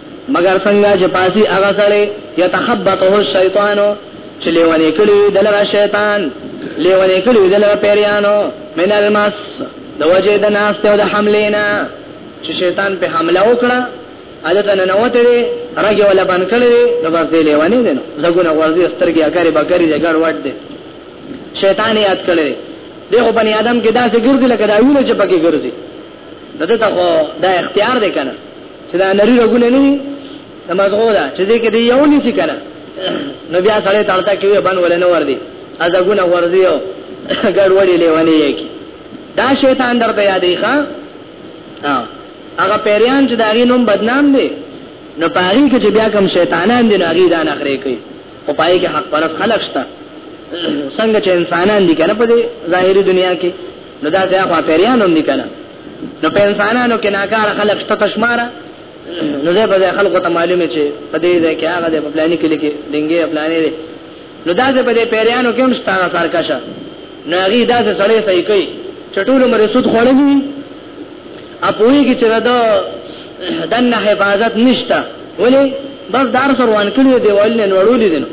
مګر څنګه چې پاسي هغه سړی يتخبطه الشیطان چې لیونی کړی دلرا شیطان لیونی کړی دلرا پیریانو من المس د وجه د ناس ته د حمله نه چې شیطان په حمله وکړه اده تنه نوته دی راګي ولا بن کړی نو بس دی لیونی دی نو زګونه ورځي سترګي اکاري بکری دی ګړ وټ دی شیطان یاد کړی دی خو بنی آدم کې داسې ګرځي لکه دا ویلو چې پکې ګرځي دته ته دا اختیار دی کنه چې دا نری رګونه نه دي د مزغو دا چې دې کې دی یو نسی کنه نو بیا سره تړتا کې وي باندې ولنه ور دي اځه ګونه ور دي او ګډ وړي لیوانه یې کی دا شیطان درته یادې ښا هغه پیریان چې دا غي نوم بدنام دي نو پاری کې چې بیا کوم شیطانان دي نه غي دا نه خره کوي او پای کې حق پرس خلق شته څنګه چې انسانان دي کنه په ظاهري دنیا کې نو دا ځای خو پیریان هم دي کنه نو په انسانانو کې ناکاره خلک شته تشماره نو زه به خلکو ته معلومه چې په دې ځای کې هغه د پلانې کې لکه دنګې پلانې دي نو دا زه په دې پیریانو کې هم ستاره سرکشه نو هغه دا زه سړې صحیح کوي چټول مر سود خوړلې اپوي کې چې دا دنه حفاظت نشته ولی بس دار سره وان کړی دی ولنه نوړولې دي نو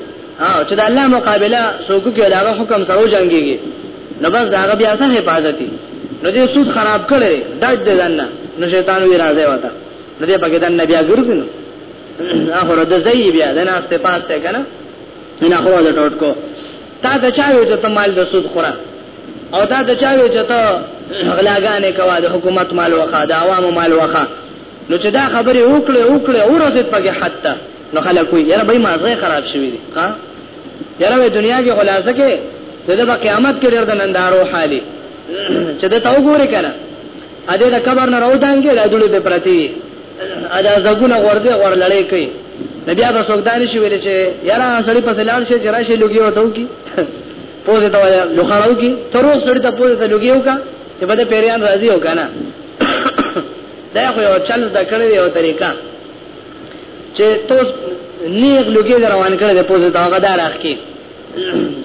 چې د الله مقابله سوکو کې دا حکم سره جنگيږي نو بس دا هغه بیا څه حفاظت دي نو دې سود خراب کړي ډډ دې دنه نو شیطان وی راځي وتا نو دې پکې دنه بیا ګرځي نو اخر د زئی بیا د ناس ته پاس ته کنه نه خو دا ټوټ کو تا د چا وی ته مال د سود خورا او دا د چا وی چې ته غلاګانې کوا د حکومت مال وخا د عوامو مال وخا نو چې دا خبره وکړه وکړه اورځت پکې حتی نو خلک وي یاره به مازه خراب شوی دي ها یاره وې دنیا کې خلاصه کې د په قیامت کې ډېر د نندارو حالي چې د تاو ګوري کنه ا دې د قبر نه راوتان کې د دړو په پرتی ا د زګونه ورده ورلړې کوي نبي هغه سوګدان شي ویل چې یاره سړی په لاړ شي چې راشي لګي وته کی پوزه ته وایي لوخړاو کی تر اوس سړی ته پوزه ته لګي وکا چې بده پیریان راضي وکا نه دا خو یو چل د کړې یو طریقہ چې توس نیغ لوګي در روان کړی د پوزې دا غدار اخکي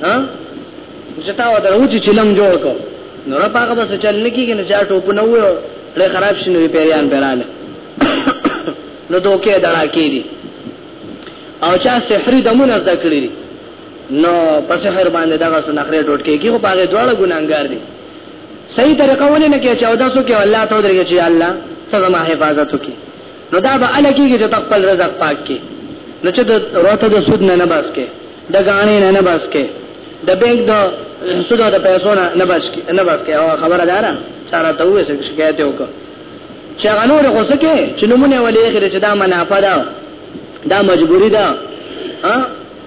ها چې تا و درو چې چلم جوړ کو نو را پاګه بس چل نه کیږي نه چا ټوپ نه وو له خراب شنو پیریان پیراله نو دوکه دړه کیږي او چا سحری دمونه زده کړی نو په سحر باندې دغه سنخره ټوټ کیږي خو پاګه دواړه ګناګار دي صحیح طریقه ونه نه کې 1400 کې الله ته درګه چې الله ته ما حفاظت وکړي نو دا به اله کېږي چې خپل رزق پاک کې نو چې د روته د سود نه نه بس کې د غاڼې نه نه بس کې د بانک د سود د پیسو نه نه بس کې نه بس کې او خبره دارا سارا ته وې څه شکایت وکړه چې هغه نور خو څه کې چې نمونه ولې خیر چې دا منافع ده دا مجبوری ده ها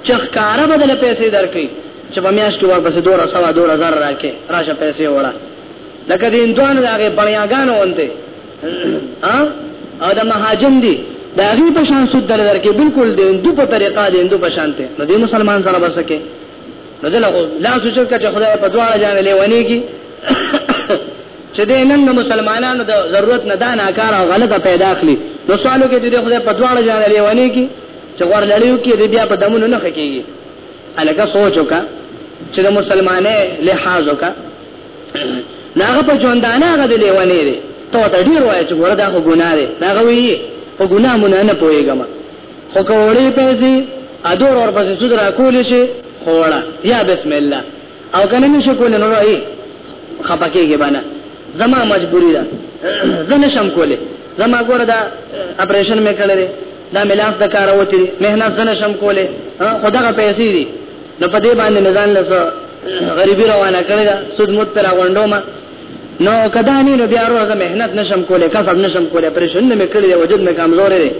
چې ښکارا بدل پیسې درکې چې په میاشت کې ورپسې 200 2000 راکې راشه پیسې وړه لکه دې اندوان دغه بړیاګانو ونده ها او د مهاجم دی دا غي په شان سود دل درکې بالکل دی دو په طریقه دی دو په شان ته نو دی مسلمان سره بسکه نو دل لا سوچ کړه خدای په دواړه جان لیوانی کی چې دې نن مسلمانانو د ضرورت نه دا ناکاره او غلطه پیدا اخلي نو سوالو کې دې خدای په دواړه جان لیوانی کی چې ور لړیو کې دې بیا په دمونو نه خکېږي الګه سوچ وکړه چې د مسلمانې لحاظ وکړه ناغه په ژوندانه هغه دی لیوانه دی ته ته ډیر وای چې ګوره دا خو ګناه دی ناغه وی په ګناه مونږ نه پويګم خو کوړې پیسې ادور اور پسې سود را کولې شي خوړه یا بسم الله او کنه نشو کولې نو راي خپکیږي باندې زما مجبوری ده زه نشم کولې زما ګوره دا اپریشن مې کړلې دا ملاف د کار وتی مهنه زه نشم کولې خدغه پیسې دي نو په دې باندې نزان له غریبی روانه کړی دا سود مت را غونډو ما نو کدا نه نو بیا روزه مهنت نشم کوله کسب نشم کوله پرېشن نه میکړی دی وجود مې کمزور دی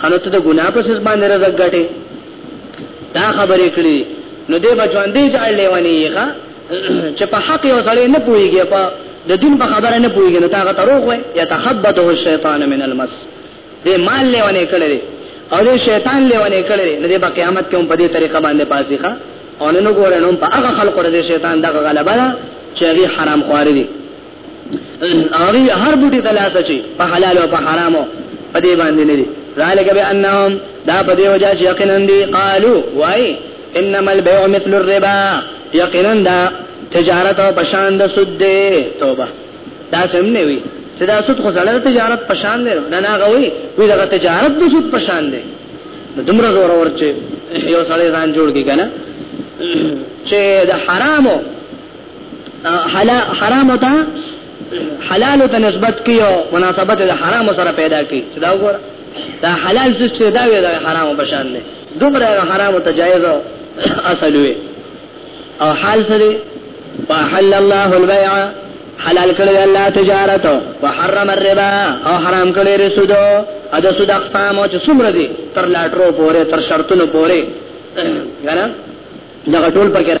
خنو ته د ګنا په سس باندې رزق غټي دا خبرې کړې نو دې بچوان دې جوړ لیوانی ښا چې په حق یو سړی نه پويږي په د دین په خبره نه پويږي نو تاغه تروغ وي یا تخبطه الشیطان من المس دې مال لیونه کړی او دې شیطان لیونه کړی نه دې په قیامت کې هم په دې طریقه باندې پاسي ښا او نن وګوره نو په هغه خلکو دې شیطان دغه غلبه ده چې هغه حرام خواري دي هغه هر بوټي تلاسه چی په حلال او په حرامو په دې باندې نه دي ذالک بانهم دا په دې وجه چې یقینا دي قالو وای انما البيع مثل الربا یقینا دا تجارت او پشان د سود دی توبه دا سم نه وي چې دا سود خو زړه تجارت پشان دی نه نه غوي وی دا تجارت د سود پشان دی دومره زور ورچه یو سړی ځان جوړ کی کنه چې د حرامو حرام ته حلال ته نسبت کیو مناسبت د حرام سره پیدا کی چې دا وګوره دا حلال څه دا وی دا حرام بشان نه دومره حرام ته جایز اصل وی او حال سره وحل الله البيع حلال کړی الله تجارت وحرم الربا او حرام کړی رسود او د سود اقسام او چې څومره دي تر لاټرو پورې تر شرطونو پورې غره دا ټول پکې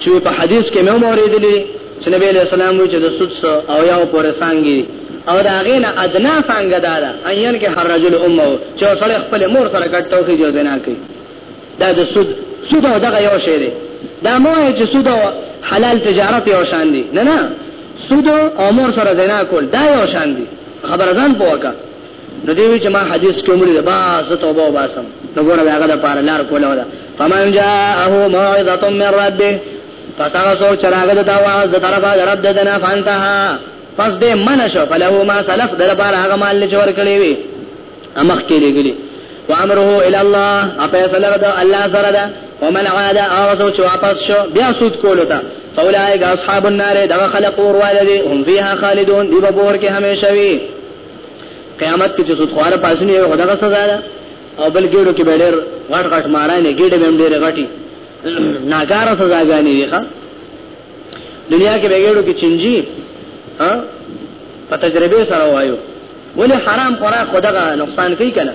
چې په حدیث کې مې اوریدلې چې نبی له سلام وی چې د سود او یو پورې سانګي او دا غینا ادنا څنګه دارا ايان کې هر رجل امه چې سره خپل مور سره کټو کې جو دینا کوي دا د سود سود او دغه یو شی دی دا مو چې سود او حلال تجارت یو شان دي نه نه سود او مور سره زنا کول دا یو شان دي خبر ځان پوکا نو دی چې ما حدیث کې عمر با زه توبه وباسم نو ګوره هغه د پاره لار کوله ولا فمن جاءه موعظه من ربه پتاغه سو چراغ د داواز د طرفه رب ددنا فانتها پس دې منشو فلهو ما سلف در بار هغه مال چې ور کړی وي امخ کې لګلي وامره الى الله افیصل رد الله سره ده ومن عاد اوسو چې واپس شو بیا سود کولو ته فاولائک اصحاب النار دغه خلق اور والدي هم فيها خالدون دی بور کې همیشه وي قیامت کې چې سود خواره پاسنی یو خدغه سزا ده او بل ګیړو کې به ډېر غټ غټ مارانه ګیډه به ډېر غټي ناکاره سزا غاني دي ښا دنیا کې به ګیړو کې چنجي ها په تجربه سره وایو ولې حرام خوراک خو دغه نقصان کوي کنه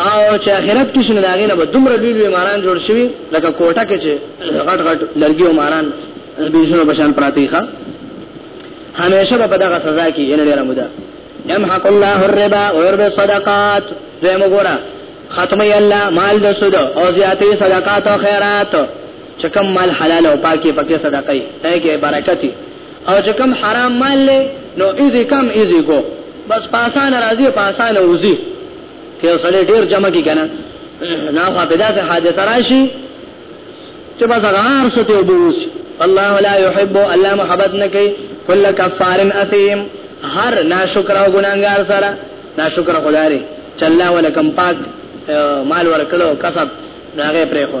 او چې آخرت کې شنو داغې نه به دومره لوی لوی ماران جوړ شي لکه کوټه کې چې غټ غټ لرګي او ماران به شنو بشان پراتی ښا همیشه به دغه سزا کې یې لري مودا يمحق الله الربا ويربي الصدقات زي مغورا ختم الله مال د سود او زیاتې صدقات او خیرات چکم مال حلال او پاکي پکې صدقې ته کې برکتي او چې کوم حرام مال له نو ایزي کم ایزي کو بس پاسانه راځي پاسانه وځي که وسله ډیر جمع کی کنه نه خو په داسې حادثه راشي چې بس غار سته وبوس الله لا يحب الله محبت نه کوي کل کفار اثیم هر ناشکر او ګناګار سره ناشکر خدای چلا ولکم پاک مال ورکلو کسب داغه پرې خو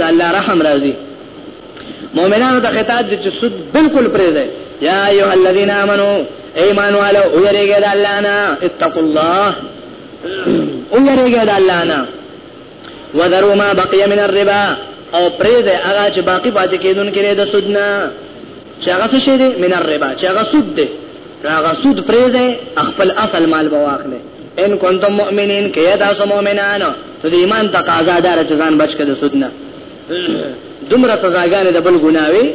د الله رحم راځي مؤمنانو ته خطاب دي چې سود بالکل پرې ده یا ایه الذین آمنو ایمان والو او یریګه د الله نه اتقوا الله او یریګه د الله نه وذروا ما بقي من الربا او پرې ده هغه چې باقی پاتې کېدون کې ده سودنا چې هغه څه شي دي من الربا چې هغه سود دي هغه سود پریزه خپل اصل مال بواخله ان کنتم مؤمنین کیا تاسو مؤمنانو ته د ایمان تقاضا دار چې ځان بچ کړي سود نه دومره سزاګانې د بل ګناوي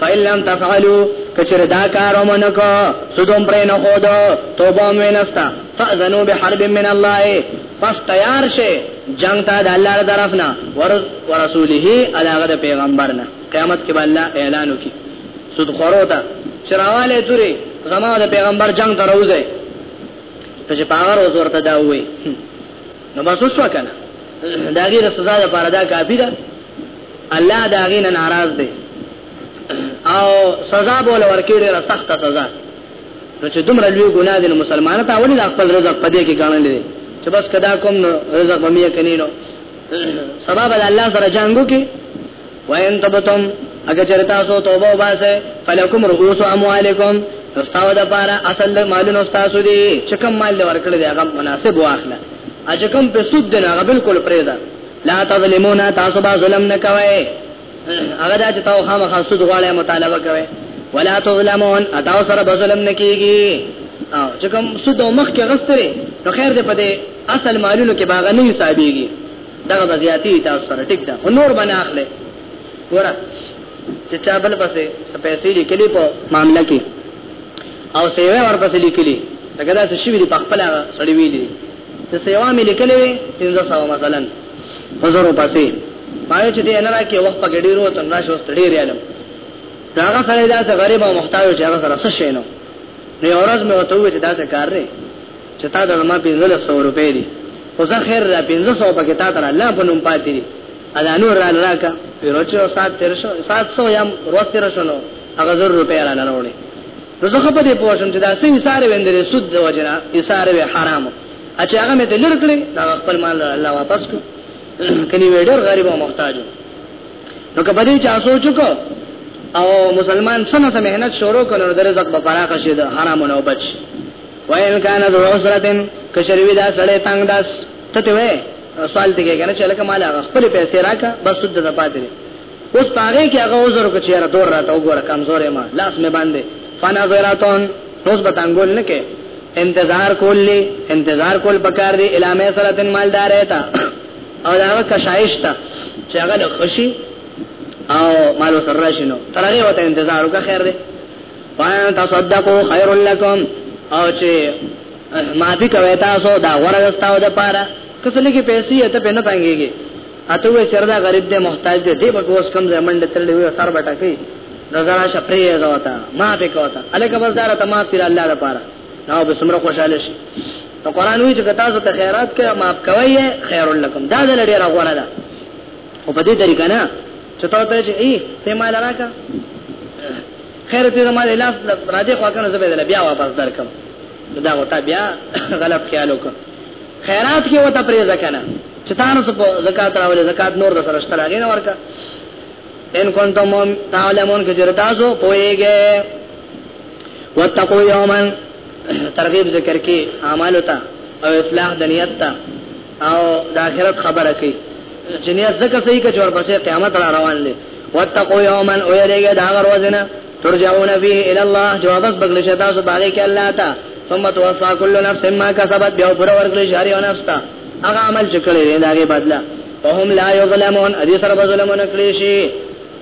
فإن لم تفعلوا کچر دا کارو منکو سودم پر نه خودو توبه وینستا فأذنوا بحرب من الله پس تیار شي جنگ ته د الله طرفنا ورسوله علاوه د پیغمبرنا قیامت کې به الله اعلان وکړي سود خورو ته چرواله توري زما د پیغمبر جنگ ته راوځي ته چې پاور اوس ورته دا وې نو بس اوس وکنه دا غیر سزا ده پر دا کافی ده الله دا غین ناراض دی او سزا بوله ورکې ډیره سخت سزا نو چې دومره لوی ګناه دي مسلمانانو ته ولې خپل رزق پدې کې ګڼل دي چې بس کدا کوم رزق به مې کني نو سبب الله سره جنگو کې وَإِن تُبْتُمْ اگر چېرې تاسو توبه وباسئ فلکم رؤوس اموالکم تاسو د پاره اصل مالونو تاسو دي چې کوم مال لور کړی دی هغه مناسب واخله اجه کوم په سود دی هغه بالکل پرې ده لا تظلمون تاسو به ظلم نه کوئ هغه دا چې تاسو خامخا سود غواړئ مطالبه کوئ ولا تظلمون تاسو سره به ظلم نه کیږي او چې کوم سود مخ کې غستره نو خیر دې پدې اصل مالونو کې باغ نه حسابيږي دا به زیاتی تاسو سره ټیک ده خو نور باندې اخلي ګوره چې چا بل پسې پیسې لیکلې په معاملې کې او سیوه ور پسې لیکلې دا کدا څه شي ویلي په خپل سړی ویلي چې سیوا مې لیکلې وي 300 مثلا وزرو پسې پایو چې دې نه راکې وخت په ګډیرو تم راشه وست ډیر علم هغه سره دا غریب او محتاج چې هغه سره څه شي نو نو اورز مې وته وې چې دا څه کار دی چې تا ته ما پنځلس سوه روپۍ دي خو زه خیر دا پنځه سوه پکې تا ته را لا په نوم پاتې دي دا نور را راکه پیرو چې استاد تېر شو سات سو یا ورځ تېر شو نو هغه زر روپۍ را نه راوړې نو زه خپه دې پوه شوم چې دا څه ایساره ویندلې سود د وجه نه ایساره وې حرامو چې هغه مې ته لر کړې دا خپل مال الله واپس کړ کني وې ډېر غریب او محتاج نو کبه دې چا سوچ کو او مسلمان سمه مهنت شروع کړو د رزق په پراخه شه د حرامو نه وبچ وَإِنْ كَانَ ذُو عُسْرَةٍ کشر وی دا سړی تنگ داس ته ته وې سوال ته کېږي نه چې لکه مال هغه خپل پیسې راکا بس سود د پاتې اوس پاره کې هغه عذر کو چې را دور راته وګوره کمزورې ما لاس مې باندې فنا زراتون اوس به تنگول نه کې انتظار کولی انتظار کول پکار دی علامه سره تن مالدار تا او دا کشایش تا چې هغه خوشي او مالو سره شنو ترغه وته انتظار وکړه خیر دی فان تصدقوا خير لكم او چې معافي کوي تاسو دا غوړه غستاو د پاره کڅلې کې پیسې ته په نه تنګيږي اته وې چردا غریب دې محتاج دې دې په اوس کم زمند ترلې وې سر بټا کوي نظر شپري زوتا ما په کوتا الکه بس دار ته ما تیر الله د پاره نو به سمره خوشاله شي نو قران وی چې تاسو ته خیرات کوي معاف کوي خیر لکم دا د لري راغوره ده او په دې طریقه نه چې تا ته چې ای ته ما لراکا خیر ته ما لاس را دې خو کنه زبې دل بیا واپس درکم دا وتا بیا غلط خیال وکړ خیرات کې وته پرې ځکنه چې تاسو څه زکات راولې زکات نور د سره شتره غین ورکا ان کنتم تعلمون کې جرتازو پويږي واتقوا یومن ترغیب ذکر کې اعمال ته او اصلاح د نیت ته او د آخرت خبره کوي چې نیت ځکه صحیح کې چې ورپسې قیامت را روان دي واتقوا یوما او یریګه دا غر وزنه ترجعون فيه الى الله جواب بغل شتا سو باغی کې الله تا ثم توفى كل نفس ما كسبت بیا پر ورکړي شاری او نفس تا هغه عمل چې کړی دی داګه بدلا وهم لا یظلمون ادي سره ظلم نه کړی شي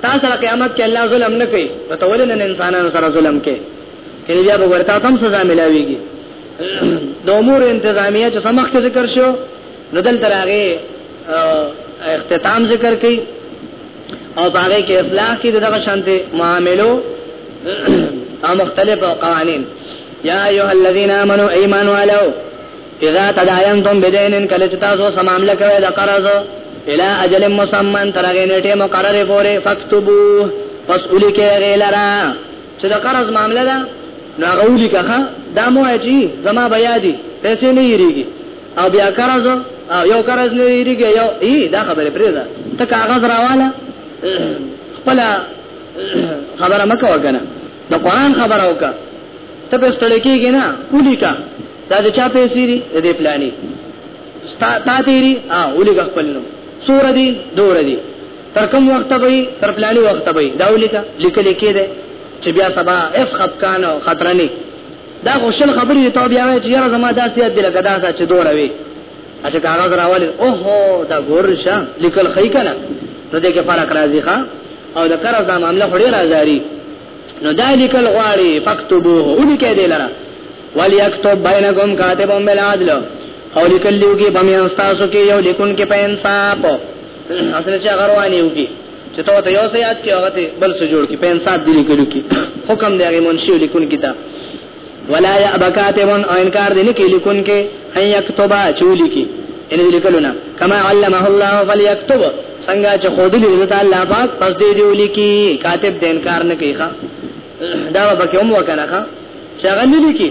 تاسو قیامت کې الله ظلم نه کوي نو تولنه انسانانو سره ظلم کوي یعنی بیا به ورته تم سزا ملاويږي د امور انتظامیه چې سمخ کې ذکر شو نو دلته راغی اختتام ذکر کړي او هغه کې اصلاح کې دغه شانته معاملو او مختلف قوانين یا ایها الذین آمنو ایمان والو اذا تداینتم بدین کله چې تاسو سمامله کوي د قرض الى اجل مسمن ترغه نیټه مقرره پورې فكتبو پس اولی کې غیلرا چې د قرض معامله ده نو هغه ولیکه ښه دا مو وایه چې زما بیا دي پیسې نه یریږي او بیا قرض او یو قرض نه یریږي یو ای دا خبره پرې ده ته کاغذ راواله خپل خبره مکه وکنه د قران خبره وکړه ته په ستړي کېږي نه ولیکه دا د چا پیسې دي د دې پلاني تا تیری ا ولیکه خپل نو سور دي دور دي تر کوم وخت به تر پلاني وخت به دا ولیکه لیکل کېده چې بیا سبا اف خپکان او خطرني دا غوښل خبرې ته بیا وایي چې یاره زما داسې یاد دی لکه دا چې دوره وي اته کاغذ راوالي اوه دا ګورشه لیکل خې کنه نو دې کې فرق راځي ښا او دا کار دا معاملې خوري راځي نو دا لیکل غواړي فكتبوه ولي کې دی لره ولي اكتب بينكم كاتب بالعدل او لیکل دیوږي بمیان تاسو کې یو لیکون کې په انصاف اصل چې هغه رواني وږي چې ته ته یو څه یاد کې هغه ته بل څه جوړ کې په انسان دي لیکلو کې حکم دی هغه منشي لیکون کې تا ولا یابکاتبن او انکار دي نه کې لیکون کې ان یكتبا چولی کې ان لیکلو نه کما علمه الله فليكتب څنګه چې خود دې تعالی پاک پس دې دی ولیکي کاتب دې انکار نه کوي ښا دا به کوم وکنه ښا چې هغه نه لیکي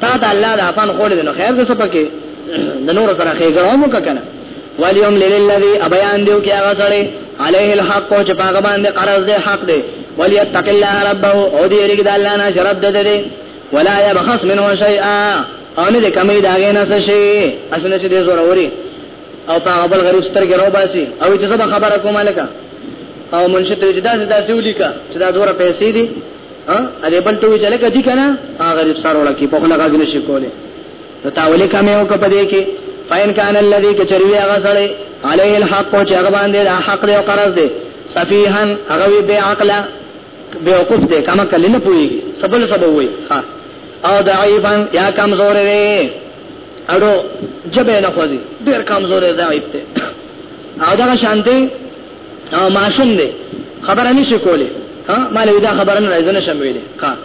تا ته الله د افان خور دې نو خیر دې سپکه د نور سره خېګړو مو کنه وليوم للذي ابيان دیو کې هغه سره عليه الحق او چې پاګ باندې قرض دې حق دې وليتق الله ربه او دې رګ د الله نه شرط دې دې ولا يبخس منه شيئا او نه دې کمی دا غې نه شي اسنه چې دې زور اوري او پاګ بل غریب ستر کې رو باسي او چې زما خبره کومه لکه او منشد چې دا داسې ولیکا چې دا دوره پیسې دي ها دې بل ته وی چې لکه دي کنه هغه غریب سره وړکی په خله غږ نشي کوله نو تاولې کمه یو کپ دې کې فین کان الذی کچری هغه سره علیه الحق او چې هغه باندې د حق دی او قرض دی سفیهن هغه وی بے عقل بے وقوف دی کما کله نه پوي سبل سبب وي ها او ضعیفا یا کمزور دی اړو جبه نه خوځي ډیر کمزور دی ضعیف دی او دا شانته او معصوم دی خبره نشي کوله ها مال ودا خبره نه راځنه شم ویلې ها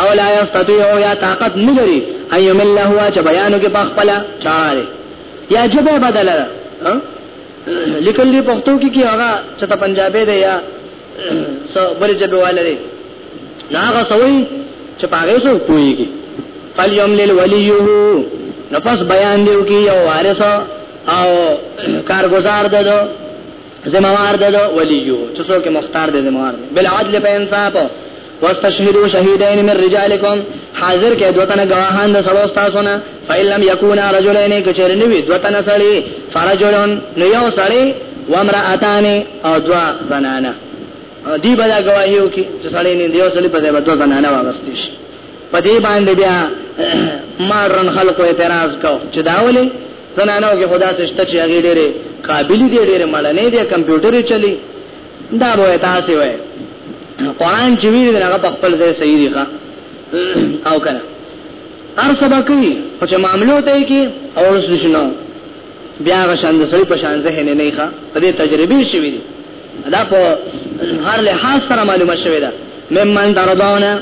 او لا یستطيع یا طاقت نه لري ايم الله هو چې بیانو کې پخپل چاره یا جبه بدل ها لیکل دی پښتو کې کې هغه چې ته پنجابي دی یا سو بل جبه والے دی ناغه سوي چې پاره سو کویږي فلیوم للولیه نفس بیان دیو کې یو وارث او کارګزار ده دو زموار ده دو ولیو چې څوک مختار ده زموار ده بل عدل په انصاف واستشهدوا شهیدین من رجالکم حاضر کې دوتنه گواهان د سړو تاسو نه فیلم یکونا رجلین کچرنوی دوتنه سړی فرجلن نو یو سړی وامرأتان او دوا زنانه دی بدا گواهیو کې چې سړی نه دیو سړی په دې بدو زنانه واغستیش په دې باندې بیا مارن خلکو اعتراض کو چې داولي زنانو کې خدا سشته چې هغه ډېرې قابل دي ډېرې مړنې دي کمپیوټر چلی دا به تاسو وای قرآن چې ویل دا هغه خپل ځای صحیح دی ښا او کنه هر سبا کوي او چې معاملو ته کې او رسوشنو بیا غشان د سړي په شان ذهن نه ښا په دې تجربه شي ویل دا په هر لحاظ سره معلومه شوی دا ممن درباونه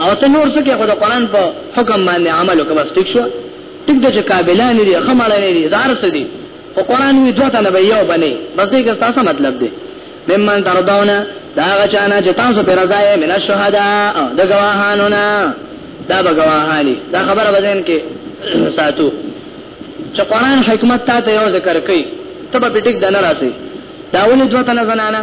او ته نور څه کې خو د قرآن په حکم باندې عمل وکړ بس ټیک شو ټیک ده چې کابلان دي ښه مړنې دي دا هر څه دي خو قرآن وی دوه تنه به یو بنې بس دې که ستاسو مطلب دی ممن ترضونه دا هغه چا نه چې تاسو پرې رضا یې من الشهدا د ګواهانو نه دا به ګواهاني دا خبره به ځین کې ساتو چې قرآن حکمت ته یو ذکر کوي ته به ټیک دنه راځي داونه دوه تنه زنانه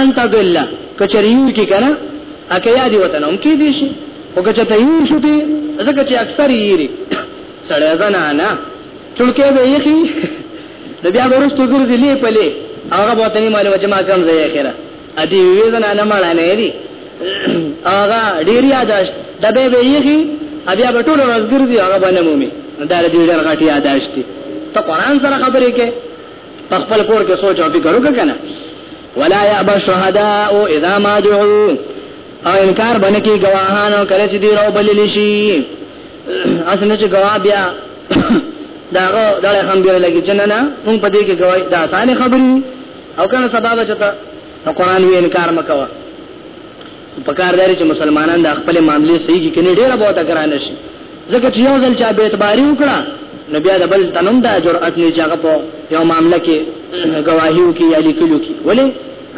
انت بالله کچر یو کی کنه اکه یادی وطن هم کی دیشی او کچر ته یو شو کی ځکه چې اکثر یری سړی ځنه نه چلکه به یخی نو بیا ورستو ګرځي لې پلې هغه وطن معلومه چې ما کوم ځای اخره ادي وی ځنه نه مړ نه دی هغه ډیر یاداش دبه به یخی بیا به ټول ورځ ګرځي هغه باندې مومي دا ډیر غټي یاداشتي ته قران سره خبرې کې په خپل کور کې سوچ او فکر وکړه کنه ولا يأبى الشهداء اذا ما دعوا او انکار باندې کې گواهانو کله چې دی راو بلل شي اسنه چې گواه بیا داغه دغه هم بیر لګی چې نه نه مونږ په دې کې گواهی دا ثاني خبري او کنه سبب چې ته قرآن وی انکار مکوه په کار دی چې مسلمانان د خپل معاملې صحیح کی کني ډیره بہت ګران شي ځکه چې یو ځل چا به اعتبار وکړه نو بیا د بل تنوم دا جرأت نه چاغه په یو معاملې کې گواهی وکي یا لیکلو کې ولی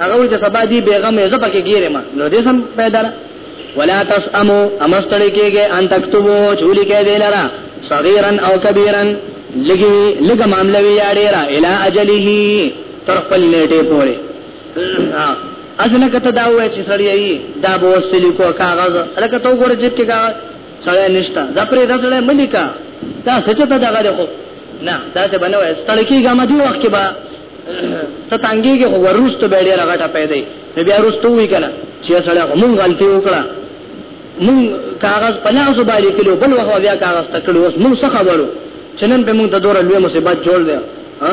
هغه چې سبا دی بیغم یې زپه کې ګیره ما نو دې سم پیدا ولا تسمو امستړی کېږي ان تکتبو چولی کې دی لرا صغیرا او کبیرا لګي لګ معاملې وی اړه را الی اجله تر خپل نیټه پوره اجنه کته دا وای چې سړی ای دا به وسلی کو کاغذ لکه تو ګور جیب کې کاغذ سړی نشتا دا پرې دا سړی ملکا دا سچ ته دا غره خو نه دا ته بنو استل کې ګم دی وخت کې با ته تانګي کې خو ورست به ډیر غټه پیدا نه بیا ورستو وی کنه چې سړی هم غلطي وکړه مون کاغذ پلاس باندې کلو بل وخت بیا کاغذ تکلو اوس مون څه خبرو چنن به مون د دوره لوی مصیبت جوړ دی ها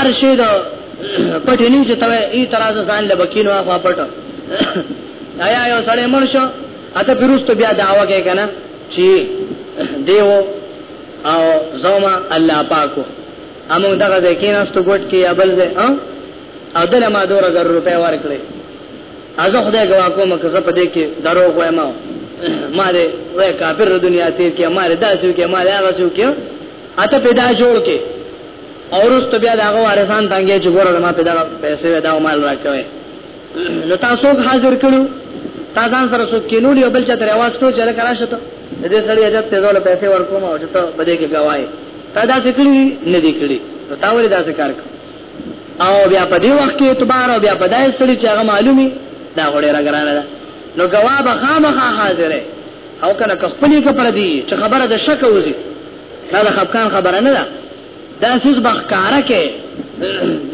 ارشد پټی نیو چې ته ای تراز ځان لبکینو افا پټ آیا یو سړی مړ شو اته پیروست بیا دعوا کوي کنه چې دیو او زوما الله پاکو امو دغه ځکه ناستو ګټ کې ابل زه ها او دله ما 2000 روپے ورکړي ازه خدای ګوا کوم که زه په دې کې درو کوم ما دې وای کافر دنیا تیر کې ما دې داسو کې ما دې هغه سو کې اته پیدا جوړ کې اورست بیا دا غو وارثان تانګې چې ګوره ما پیدا پیسې ودا او مال راکوي نو تاسو حاضر کړو تاسو سره څوک کینو دی بل چا تر आवाज کو چې راکړا شته دې سړي اجازه ته ډول پیسې ورکوم او چې ته بده کې گواهی تا دا څه کړی نه دی کړی نو تا ولې دا څه کار کړ او بیا په دې وخت کې اعتبار او بیا په دای سړي چې هغه معلومي دا غوړې راګرانه ده نو گواه به خامخا حاضره او کنه کخپلی که پر دی چې خبره د شک وزي دا د خفقان خبره نه ده دا سیز بخکاره کې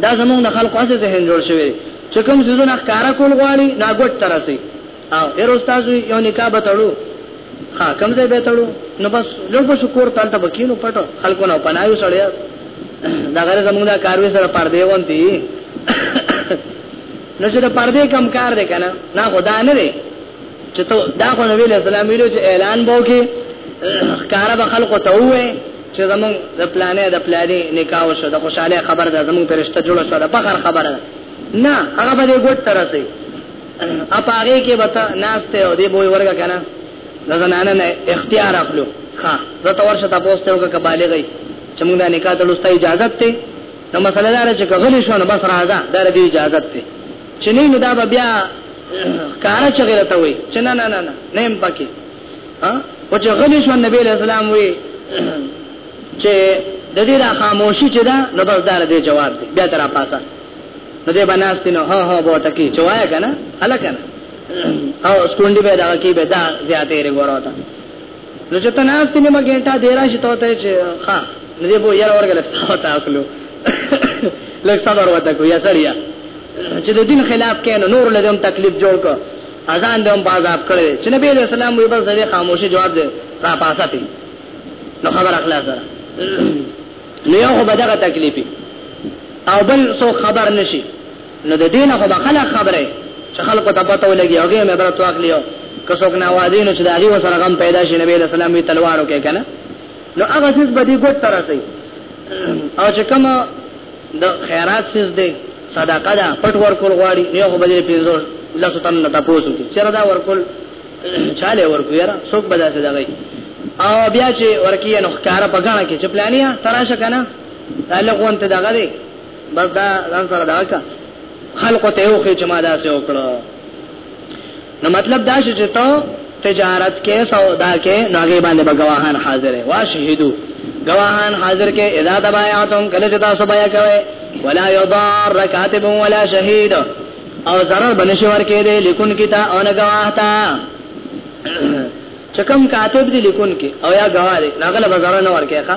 دا زمونږ د خلکو اساس ذهن جوړ شوی چې کوم سیزونه ښکارا کول غواړي ناګوت ترسي او هر استاد یو نکاح بتړو ها کوم ځای به تړو نو بس لږ په شکر تل ته بکینو پټو خلکو نه پنایو سړیا دا غره زمونږ دا کاروي سره پردې وانتی نو چې دا پردې کم کار دی کنه نه خدا نه دی چې ته دا خو نبی له سلام ویلو چې اعلان بو کې کار به خلق ته وې چې زمون د پلانې د پلانې نکاح وشو د خوشاله خبر ده زمون پرشته جوړ شو د فخر خبره ده نه هغه به ګوت تر سي اپاره کې وتا ناشته او دې بوې ورګه کنه د زنانه نه اختیار اخلو ها زه ته ورشه تاسو ته وګه بالغی چې موږ د نکاح ته لسته اجازه ته نو مسله دا چې کغلی شو نو بس راځه دا د اجازه ته چې نه نو دا به بیا ښکارا چغې راته وي چې نه نه نه نه هم پکې ها او چې غلی شو نبی له سلام وي چې د دې را خاموشي چې دا نو بس دار دې جواب دی بیا تر پاسه نو دې بناست نو هو هو بو تکي چې وای کنه هله کنه او سکونډي به دا کې به دا زیاتې رګورو تا نو چې ته ناست نیمه ګنټه دی راشي ته ته چې ښا نو دې بو یار ورګل ستاسو اخلو لږ صبر وته کو یا سړیا چې د دین خلاف کین نور له دې تکلیف جوړ کو اذان دې هم بازاب کړي چې نبی له سلام وي بس دې خاموشي جواب دې را پاسه پی نو خبر اخلا سره نو یو بدغه تکلیفي او بل سو خبر نشي نو د دې نه خو به خلک خبره چې خلکو ته پته ولګي هغه مې برت واخلي او که څوک نه وادي نو چې د هغه سره غم پیدا شي نبی له سلام وی تلوارو کې کنه نو هغه څه به دې ګټ تر سي او چې کوم د خیرات څه دې صدقه ده پټ ورکول غواړي یو خو به دې پیزو لاسو تن نه تاسو کې چیرې دا ورکول چاله ورکو یاره څوک به داسې دغی او بیا چې ورکی نو ښکارا پګانه کې چې پلانیا تراشه کنه تعلق وانت دغه دی بس دا ځان سره دا کا خلق ته یو خې چې ما دا څه وکړو نو مطلب دا چې ته تجارت کې سودا کې ناګې باندې بګواهان حاضر وي واشهدو گواهان حاضر کې اذا تبایعتم کله چې تاسو بیا کوي ولا یضار کاتب ولا شهید او zarar بنشي ورکې دې لیکون کې تا او نه گواه تا چکم کاتب دې لیکون کې او یا گواه دې ناګله بازار نه ورکې ښا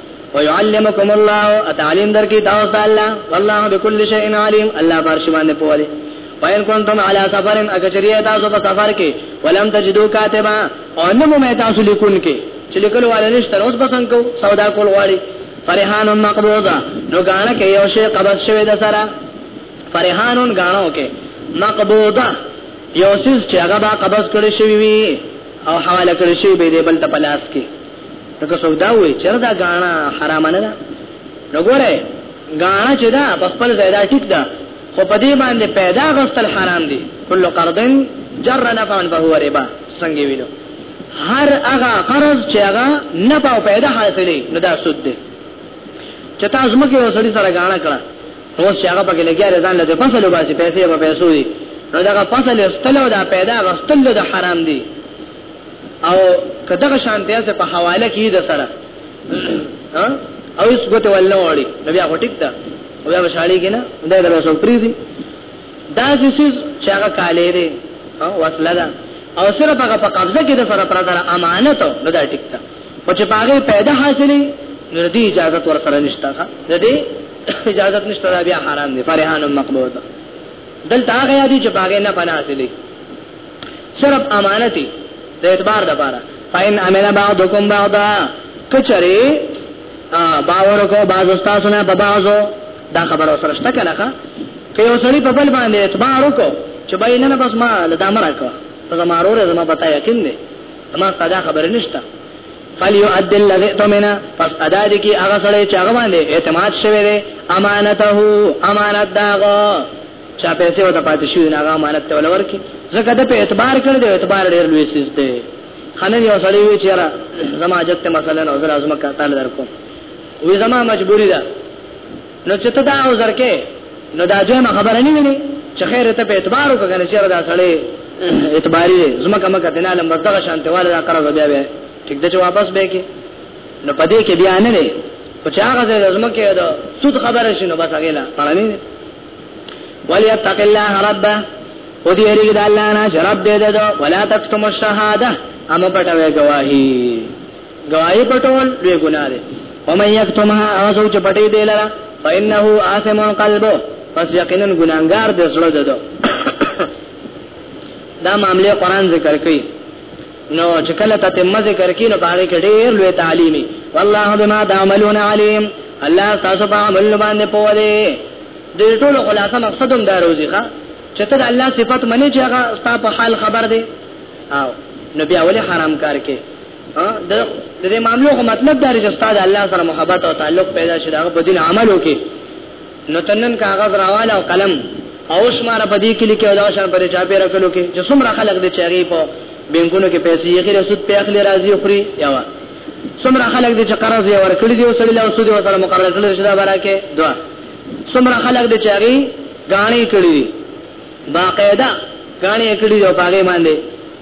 ويعلمكم الله اتعلم در کی تاسو ته الله والله بكل شيء عليم الله بار شي باندې پوه دی وان كنتم على سفر اکچریه تاسو په سفر کې ولم تجدو کاتبا او نمو مې تاسو لیکون کې چې لیکل والے نشته اوس بسنګ کو سودا کول غواړي فرحان مقبوضه نو غاڼه کې یو شی قبض شوی د سره فرحان غاڼو کې مقبوضه یو شی چې هغه با قبض کړی شوی وي او حواله کړی شوی به دې بل ته پلاس کې نو که څوک دا وایي چې دا غاڼه حرامه نه ده نو ګوره غاڼه چې دا په خپل ځای دا ټیک ده خو په دې باندې پیدا غوښتل حرام دي کل قرض جر نفعا فهو ربا څنګه ویلو هر هغه قرض چې هغه نه پاو پیدا حاصلې نو دا سود دی چې تاسو مکه وسړي سره غاڼه کړه نو چې هغه پکې لګیا رضان لته فصل وباسي پیسې په پیسو دي نو دا فصل استلو دا پیدا غوښتل د حرام دي او کداغه شانتیا سه په حواله کې د سره ها او اس ګوت ولنه وړي نو بیا غټیک دا او بیا شاړي کې نه دا د رسول پریزي دا چې چې هغه کالې دي ها وصله ده او سره هغه په قبضه کې د سره پر سره امانت نو دا ټیک ده او چې باغې پیدا حاصلې نو دې اجازه ور سره نشته ښه دې اجازه نشته بیا حرام دي فرحان مقبول دلته هغه دي چې باغې نه پناه حاصلې صرف امانتي د اعتبار د پاره فاین امنه بعضکم بعضا کچری باور کو بعض استادو نه په بعضو دا خبره سره شته کنه که یو سړی په بل باندې اعتبار وکړو چې بای نه بس ما لدا مرا کو ته زما رور زما پتا یقین دی ما ستاسو خبره نشته فلیو ادل الذی تمنا پس ادا دي کی هغه سره چې هغه باندې اعتماد شوی دی امانته امانت داغه چا پیسې وته پاتې شوې نه هغه امانت ته ولور کې ځکه د په اعتبار کړی دی اعتبار ډېر لوی سیس دی خنه یو سړی وی چې را زما حاجت ته مثلا نو زرا زما کا تعالی درکو وی زما مجبوری ده نو چې ته دا او زرکه نو دا جون خبره نه ویني چې خیر ته په اعتبار وکړي چې دا سړی اعتباری دی زما کما کته نه لمر دغه شانته والا دا قرض بیا بیا ټیک ده چې واپس به کې نو پدې کې بیا نه نه په چا غزه زما کې دا سود خبره شنو بس هغه لا پړنی وليتق الله ربه او دی هرګ د الله نه شراب دې ده دو ولا تکتم الشهاده امو پټوي گواہی گواہی پټول لوی ګناه ده ومن یکتمها او سوچ پټي دې لرا فانه آثم قلبه پس یقینا ګناګار دې زړه ده دو دا معاملې قران ذکر کوي نو چې کله ته تم ذکر کې نو باندې کې ډېر لوی تعلیمي والله بما تعملون علیم الله تاسو په عمل باندې پوه دی د ټول خلاصه مقصد هم دا روزي ښا چې ته د الله صفات منې چې هغه ستا په حال خبر دی او نو بیا ولې حرام کار کې د دې معاملو مطلب دا چې استاد الله سره محبت او تعلق پیدا شي دا په دین عمل وکړي نو تنن کاغذ راواله او قلم او شمار په دې کې لیکي او دا شان پر چا پیرا کلو کې چې څومره خلک دي چې هغه په بانکونو کې پیسې یې غیر سود په اخلي راځي خوري یا وا څومره خلک دي چې قرض یې ورکړي دي او سړي له سود یې سره مقرره کړل شي دا برکه دوا څومره خلک دي چې هغه غاڼې کړې دي باقاعده غاڼې کړې دي او باغې باندې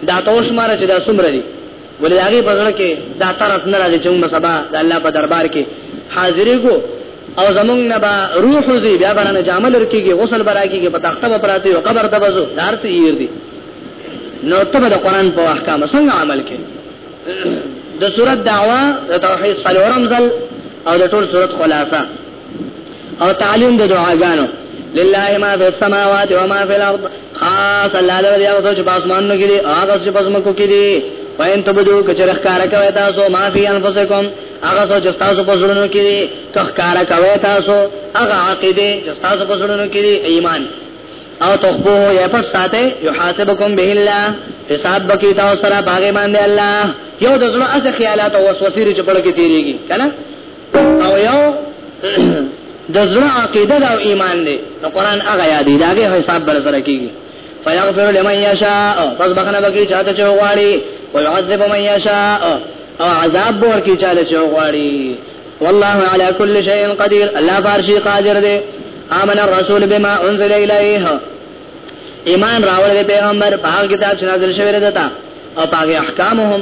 دا تاسو ماره چې دا څومره دي ولې د هغې په زړه کې دا طرف نه راځي چې موږ به سبا د الله په دربار کې حاضرېږو او زمونږ نه به روح وځي بیا به رانه جامه لر کېږي غسل به راکېږي په تخته به پراته یو قبر ته به ځو دا هر څه یې دي نو ته به د قرآن په احکامو څنګه عمل کوې د صورت دعوه د توحید څلورم ځل او د ټول صورت خلاصه او تعلیم د دعاګانو لله ما فی السماوات و ما فی الارض خاص الله له دې او چې پاسمانو کې دي هغه چې پاسمکو کې دي وین تبدو کچره ښکارا کوي تاسو ما فی انفسکم هغه څه چې تاسو په زړونو کې دي ښکارا کوي تاسو هغه عقیده چې تاسو په زړونو کې دي ایمان او تخبو یا پټ ساته یحاسبکم به الله حساب بکی تاسو سره باغ باندې الله یو د زړه اصل خیالات او وسوسې چې په لګې تیریږي کنه او یو د زړه عقیده او ایمان دی نو قران هغه یادې داګه حساب بر سره کیږي فیغفر لمن یشاء پس بخنه بکی چاته چوغواړي او يعذب من یشاء او عذاب بور کی چاله چوغواړي والله على كل شيء قدير الله فارشي قادر دی امن الرسول بما انزل اليه ایمان راوړل پیغمبر په کتاب چې نازل شوی دی او په احکامهم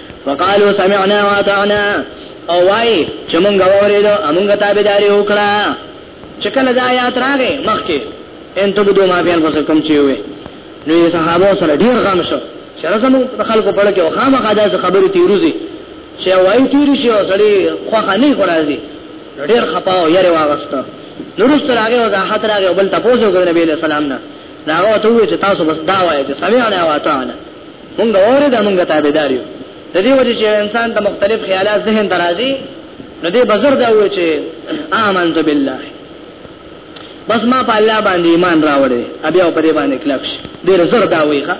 وقالو سمعنا واطعنا او وای چې مونږ اوریدو مونږ تابعداري وکړه چې کله دا آیات راغې مخکې ان ته دوه ما بیان وسه کوم چې وي نو صحابه سره ډیر غم شو چې راځم د خلکو په لکه خامخا دا خبرې تیروزي چې وای تیری شي او سړی خو خني خورازي ډیر خپاو یې واغسته نورست راغې او ځاحت راغې او بل تاسو کو نبی له سلام نه راغو ته وې چې تاسو بس دا وایي چې سمعنا واطعنا مونږ اورې دا مونږ تابعدار یو د دې وجه چې انسان ته مختلف خیالات ذهن درازي نو دې بزر دا وې چې آمنت بالله بس ما په الله باندې ایمان راوړې ابي او په دې باندې کلک شي دې زر دا وې ښا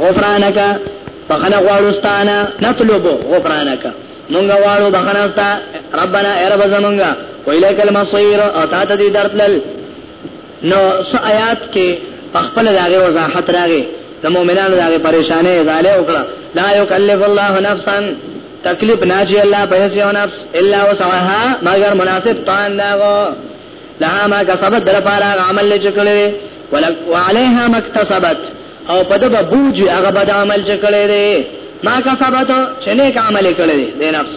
غفرانک بخنه غواړستانه نطلبو غفرانک مونږ غواړو بخنه ستا ربنا ارب زمونږه ویلکل مصیر او تا ته دې درتل نو څه آیات کې په خپل دغه وضاحت راغی د مؤمنانو دغه پریشانې زاله وکړه لا یکلف الله نفسا تکلیف ناجی الله په هیڅ یو نفس الا وسعها مگر مناسب طان داغو لها ما کسبت در پارا عمل چکلې ولک وعليها مكتسبت او په دغه بوج هغه بد عمل چکلې ما کسبت چې نیک عمل کړې دې نفس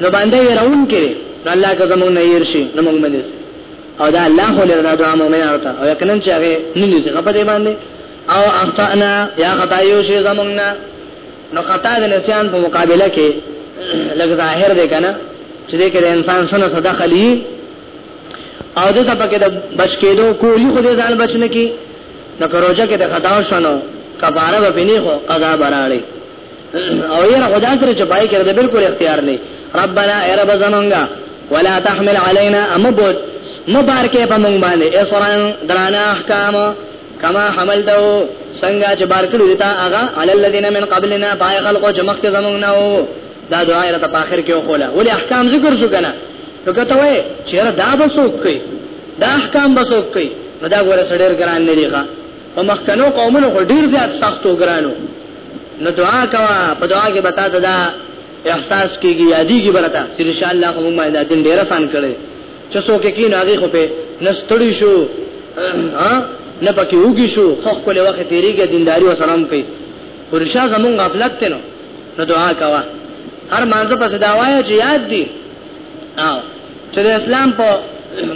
نو باندې ويرون کې الله که زمونږ نه ير شي نو موږ باندې او دا الله خو لري دا دعا مؤمن ورته او یقینا چې هغه نه نيسي خپه دی باندې او اخطانا یا خطا یو شي زمونږ نه نو خطا د نسيان په مقابله کې لږ ظاهر دی کنه چې دې کې انسان سره صدا خلی او د څه پکې د بچ کېدو کولی خو دې ځان بچ نه کی نو کروجه کې د خطا شونه کفاره به پینې خو قضا براړي او یره خدا سره چې پای کړه بالکل اختیار دی ربنا ای رب زمونږه ولا تحمل علينا امبوت مبارکه په مونږ باندې اسران درانا احکام کما حملته څنګه چې بار کړو تا هغه علل الذين من قبلنا پای خلقو چې مخکې زمونږ نه وو دا دعا یې په اخر کې وکوله ولې احکام ذکر شو کنه نو کته وای چې را دا به څوک کوي دا احکام به څوک کوي نو دا ګوره سړی ګران نه دی ښا په مخکنو قومونو ډیر زیات سختو ګرانو نو دعا کوا په دعا کې بتا ته دا احساس کیږي یادی کی برتا چې ان شاء الله هم ما دا دین ډیر آسان کړي چې څوک کې نه هغه خو په نستړي شو ها نه پکې وګی شو خو خپل وخت تیریږي دینداری وسرم کوي ورشا زمون غفلت ته نو نو دعا کوا هر مانزه پس دا وایو چې یاد دی او چې د اسلام په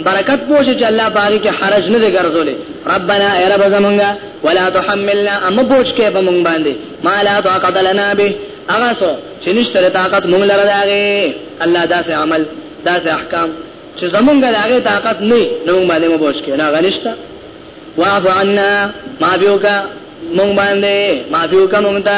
برکت پوه شي چې الله پاره کې حرج نه دی ګرځولې ربنا ای رب زمونږه ولا تحملنا ام بوج کې په مونږ باندې ما لا طاقت لنا به هغه څو چې نشته طاقت مونږ لره داغه الله داسې عمل داسې احکام چې زمونږه داغه طاقت نه نو مونږ باندې مو بوج کې نه غنښتا واعف عنا ما بيوکا مونږ باندې ما بيوکا مونږ ته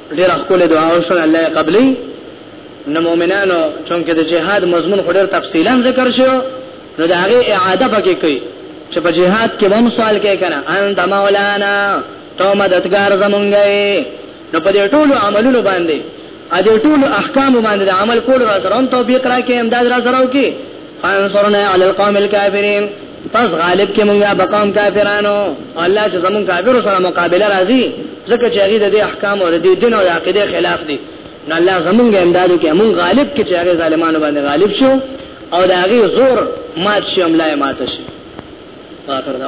ډیره خپل دعا وشو الله یې قبلې نو مؤمنانو چونکه د جهاد مضمون خډر تفصیلا ذکر شو نو دا هغه اعاده پکې کوي چې په جهاد کې هم سوال کوي کنه انت مولانا تو مددگار زمونږه نو په دې ټولو عملونو باندې ا دې ټولو احکام باندې عمل کول را سره هم توفیق راکې امداد را سره وکي فانصرنا علی القوم الكافرین پس غالب کې مونږه بقام کافرانو الله چې زمون کافر سره مقابله راځي ځکه چې هغه د دې احکام او د دې دین او د عقیده خلاف دي نو الله زمونږ امدادو کې مونږ غالب کې چې هغه ظالمانو باندې غالب شو او د هغه زور مات شي املای مات شي واخر دا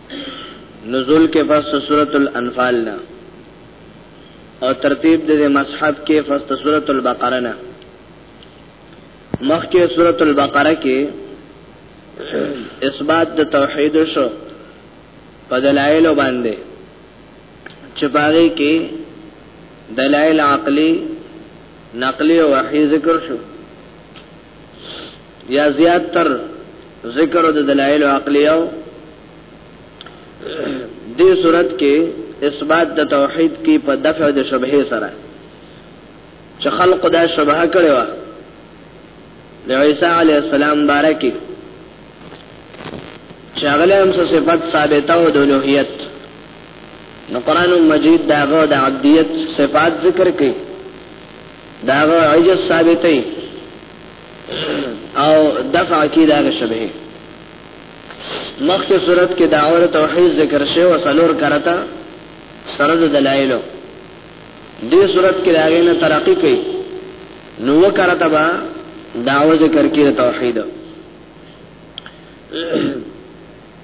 نزول کې پس سورۃ الانفال نه او ترتیب د مصحف کې پس سورۃ البقره نه مخکې سورۃ البقره کې اثبات د توحید شو په دلایل باندې چې باغې کې دلایل عقلی نقلی او وحی ذکر شو یا زیات تر ذکر د دلایل عقلیه دې صورت کې اثبات د توحید کې په دفع د شبهه سره چې خلق دا شبهه کړو د عیسی علی السلام بارکی چې هغه هم څه صفات ثابته او د الوهیت نو قران مجید داغه د عبدیت صفات ذکر کړي دا غو عجز ثابتې او دفع کی دا شبه مخکې صورت کې داور توحید ذکر شوی او سلور کرتا سره د دلایلو دې صورت کې راغې نه ترقی کوي نو وکړه با داو ذکر کې توحید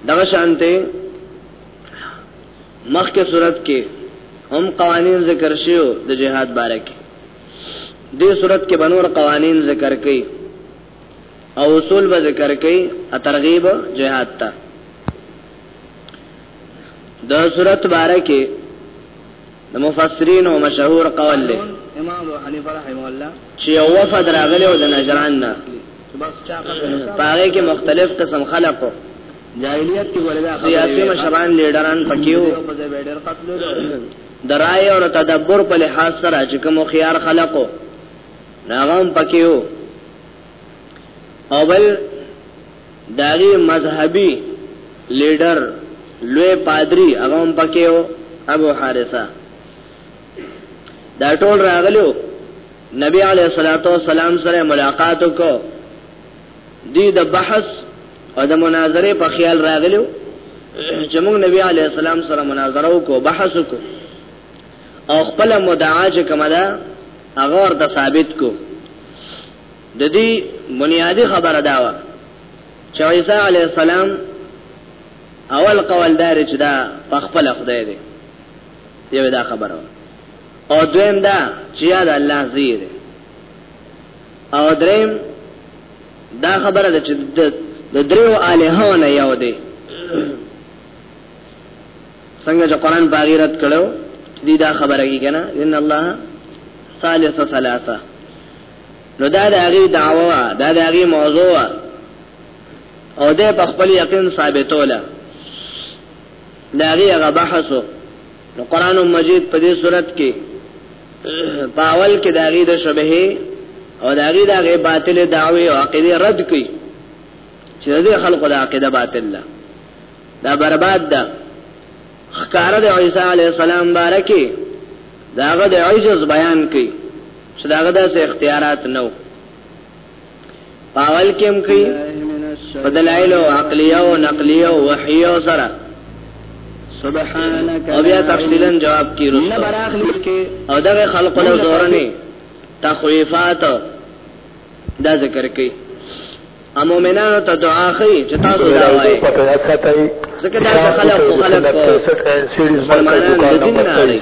دغه شانته مخکې صورت کې هم قوانین ذکر شیو د جهاد باره کې دې صورت کې بنور قوانین ذکر کړي او اصول به ذکر کړي ترغیب جهاد ته د صورت باره کې د مفسرین او مشهور قول له امام حنیفه رحمه الله چې یو وفد راغلی او د نجران نه پاره کې مختلف قسم خلقو جاهلیت کې ولدا سیاسي مشران لیډران پکیو درای او تدبر په لحاظ سره چې کوم خيار خلقو ناغم پکیو اول داغي مذهبي لیډر لوی پادری هغه هم پکیو ابو حارثه دا ټول راغلو نبی علیہ الصلوۃ والسلام سره ملاقات وکړو دی د بحث او د مناظره په خیال راغلو چې موږ نبی علی السلام سره مناظره وکړو بحث وکړو او خپل مدعا چې کومه ده هغه ورته ثابت کو د دې بنیادی خبره دا و چې عیسی علی السلام اول قول دار چې دا په خپل خدای دی یو دا خبره او دویم دا چې یاد الله زیره او دریم دا خبره ده چې د دریو الہونه یو دی څنګه چې قران باغیرت کړو دې دا خبره کی کنه ان الله ثالث ثلاثه نو دا د هغه دعوا دا د هغه موضوع او ده په خپل یقین ثابتوله دا هغه بحثو نو قران مجید په دې صورت کې باول کې د هغه د شبهه او د هغه د هغه باطل دعوی او عقیده رد کړي چې د خلکو د عقیده باطل ده دا برباد ده خکار د عیسی علی السلام بارکه داغه د عجز بیان کړي چې داغه د اختیارات نو پاول کې هم کوي په دلایل او عقلیه او نقلیه او وحی او سره سبحانك او بیا تفصیلا جواب کیرو نه براخلی کې او دغه خلق له زورنه تخویفات دا ذکر کوي ا مؤمنانو ته دعا کوي چې تاسو دا وایي ځکه دا خلق خلق مسلمانان دین نه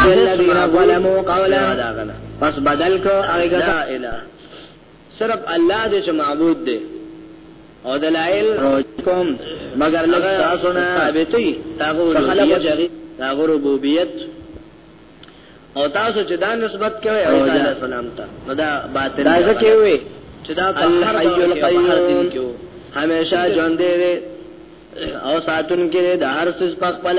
الذين ظلموا قولا پس بدل کو هغه لا اله صرف الله دې چې معبود دی او دلائل کوم مگر لږ تاسو نه ثابتې تاغو ربوبیت تاغو ربوبیت او تاسو چې دا نسبت کوي او علی السلام ته نو دا باطل دا څه کوي چې دا الحي القيوم همیشه ژوند دی او ساتون کې د هر څه په خپل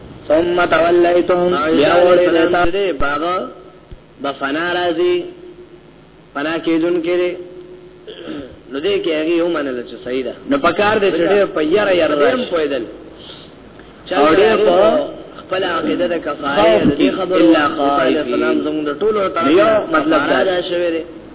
ثم تولیتم بیا وړې دیتا دې باغا بفنا راځي پنا کېدون کې دې نو دې کې هغه یو منل چې صحیح ده نو پکار دې چې ډېر په یاره یاره دې پویدل چا ډېر په خپل عقیده د کفایه دې خبره الله قائل سلام زموږ ټولو ته یو مطلب دا شوی دی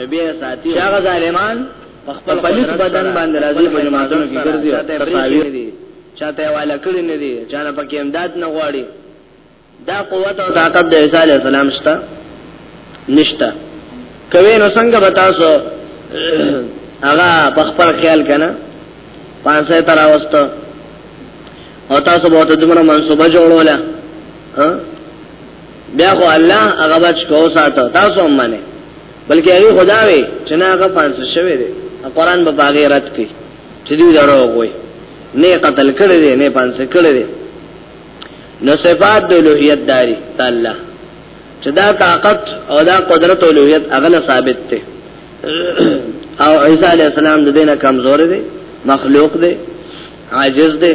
نبی ساتي چې هغه ظالمان په خپل پلیت بدن باندې راځي په جماعتونو کې ګرځي تساوی نه دي چاته والا کړی نه دي چانه پکې امداد نه غواړي دا قوت او طاقت د عیسی علی السلام شته نشته کوي نو څنګه بتاسو هغه په خپل خیال کنه پانسه تر اوسته او تاسو به ته دمر منصوبه جوړوله ها بیا خو الله هغه بچ کو ساته تاسو هم باندې بلکې هغه خدا وي چې نه هغه پانس شوی دی قرآن په باغې رات کوي چې دوی درو وي نه قتل کړی دی نه پانس کړی دی نو صفات د لوهیت داری تعالی چې دا طاقت او دا قدرت او لوهیت هغه ثابت دی او عیسی علی السلام د دینه کمزور دی مخلوق دی عاجز دی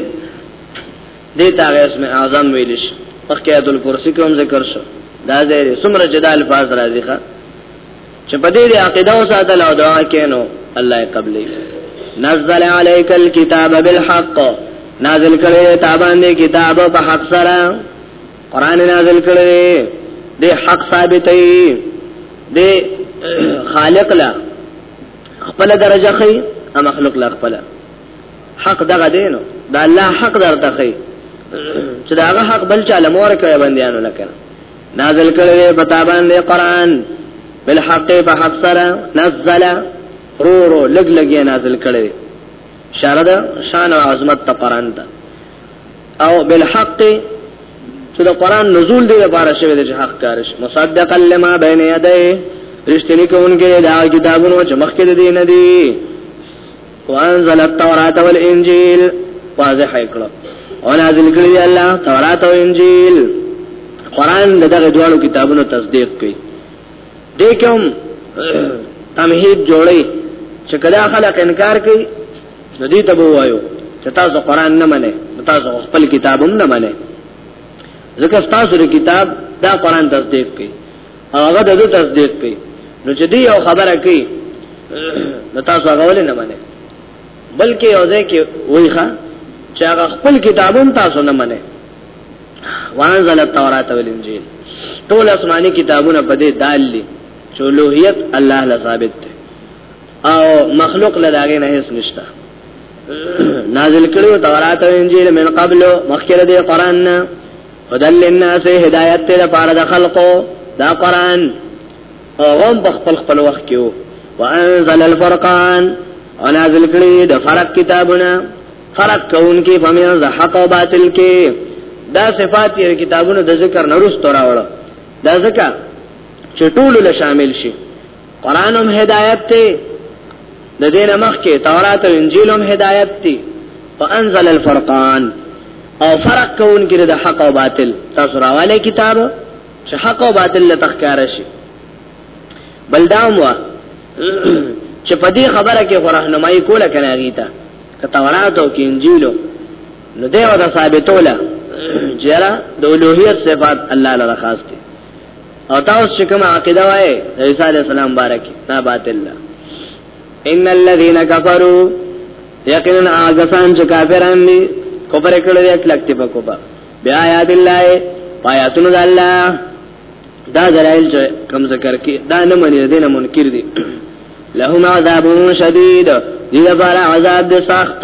دې ته اسم اعظم ویل شي مخکې آیت الکرسی کوم ذکر شو دا دې سمره جدال فاز راځي ښا چې په دې عقیده او ساتل او دعا کینو الله قبلې نزل عليك الكتاب بالحق نازل کړي تا باندې کتاب په حق سره قران نازل کړي دې حق ثابتې دې خالق لا خپل درجه خي مخلوق لا خپل حق دغه دینو دا الله حق درته کوي چې دا هغه حق بل چاله مور کوي بنديانو لکه نازل کړي په تابان دی قران بالحق فحق سره نزل رو رو لګ لګي نازل کړي شارد شان او عظمت ته قران ته او بالحق چې دا قران نزول دی لپاره شوی دی حق کارش مصدق لما بین یدی رښتینی کوونکی دا کتابونو چې مخکې دي نه دي وانزل التوراة والانجيل واضح کړو او نازل کړی دی الله تورات او انجیل قران دغه دوه کتابونو تصدیق کوي دې کوم تمهید جوړي چې کله خلک انکار کوي نو دې ته وایو چې تاسو قران نه منئ تاسو خپل کتابوم نه منئ ځکه تاسو د کتاب دا قران تصدیق کوي هغه د دې تصدیق کوي نو چې دی یو خبره کوي نو تاسو هغه ولې نه منئ بلکې یو ځای کې وایي ښا چې هغه خپل کتابون تاسو نه منئ وانزل التوراۃ والانجیل ټول آسماني کتابونه په دې دال دي چې لوهیت الله له ثابت ده او مخلوق له داګه نه هیڅ نشته نازل کړو تورات او انجیل من قبل مخکره دې قران نه هدل للناس هدایت ته لپاره د خلقو دا قران هغه په خپل خپل وخت کې وو وانزل الفرقان ونازل کړي د فرق کتابونه فرق کوونکی په میان د حق او باطل کې دا صفات یې کتابونو د ذکر نرست راوړل دا ذکر چې ټول له شامل شي قران هم هدایت ته د دین مخ کې تورات او انجیل هم هدایت دي فانزل الفرقان او فرق کون کې د حق او باطل تاسو راواله کتاب چې حق او باطل له تخکار شي بل داوم وا چې په دې خبره کې راهنمایي کوله کنه غیتا که تورات او انجیل نو دیو دا ثابتوله جره د اولوہیت صفات الله لپاره خاص دي او تاسو چې کوم عقیده وای عیسی علی السلام بارک نه باطل ده ان الذين كفروا یقینا اغسان چې کافران دي کوپر کړه دې کلک ته پکو با بیا یاد الله پایاتون الله دا دلایل چې کم ذکر کې دا نه مني دې نه منکر دي لهم عذاب شدید دې لپاره عذاب دې سخت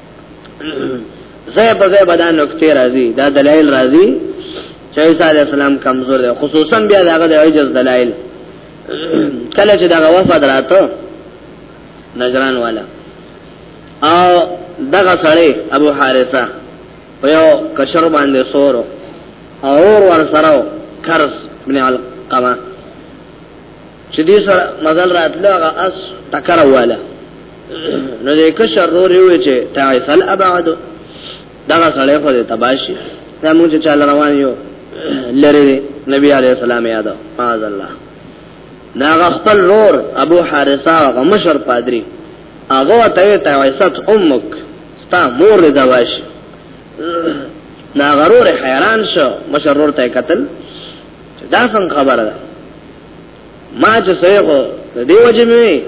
زه په زه بدن نقطه راځي دا دلایل راځي چې عیسی علی السلام کمزور دی خصوصا بیا داغه د عجز دلایل کله چې دغه وفات راته نجران والا او دغه سړی ابو حارثه په یو کشر باندې سورو اور ور سره کرز بن علقمه چې دې سره مزل راتله هغه اس ټکر واله نو دې کشر رو ریو چې تعیسل ابعد دا سره خو دې تباشي دا موږ چې چل روان یو لری نبی علیہ السلام یاد ماذ الله ناغه خپل رور ابو حارثه هغه مشر پادری هغه ته تعیسات امک ستا مور دې دواش ناغه رور حیران شو مشر رور ته قتل دا څنګه خبره ده ما چې سویخو دیو جی می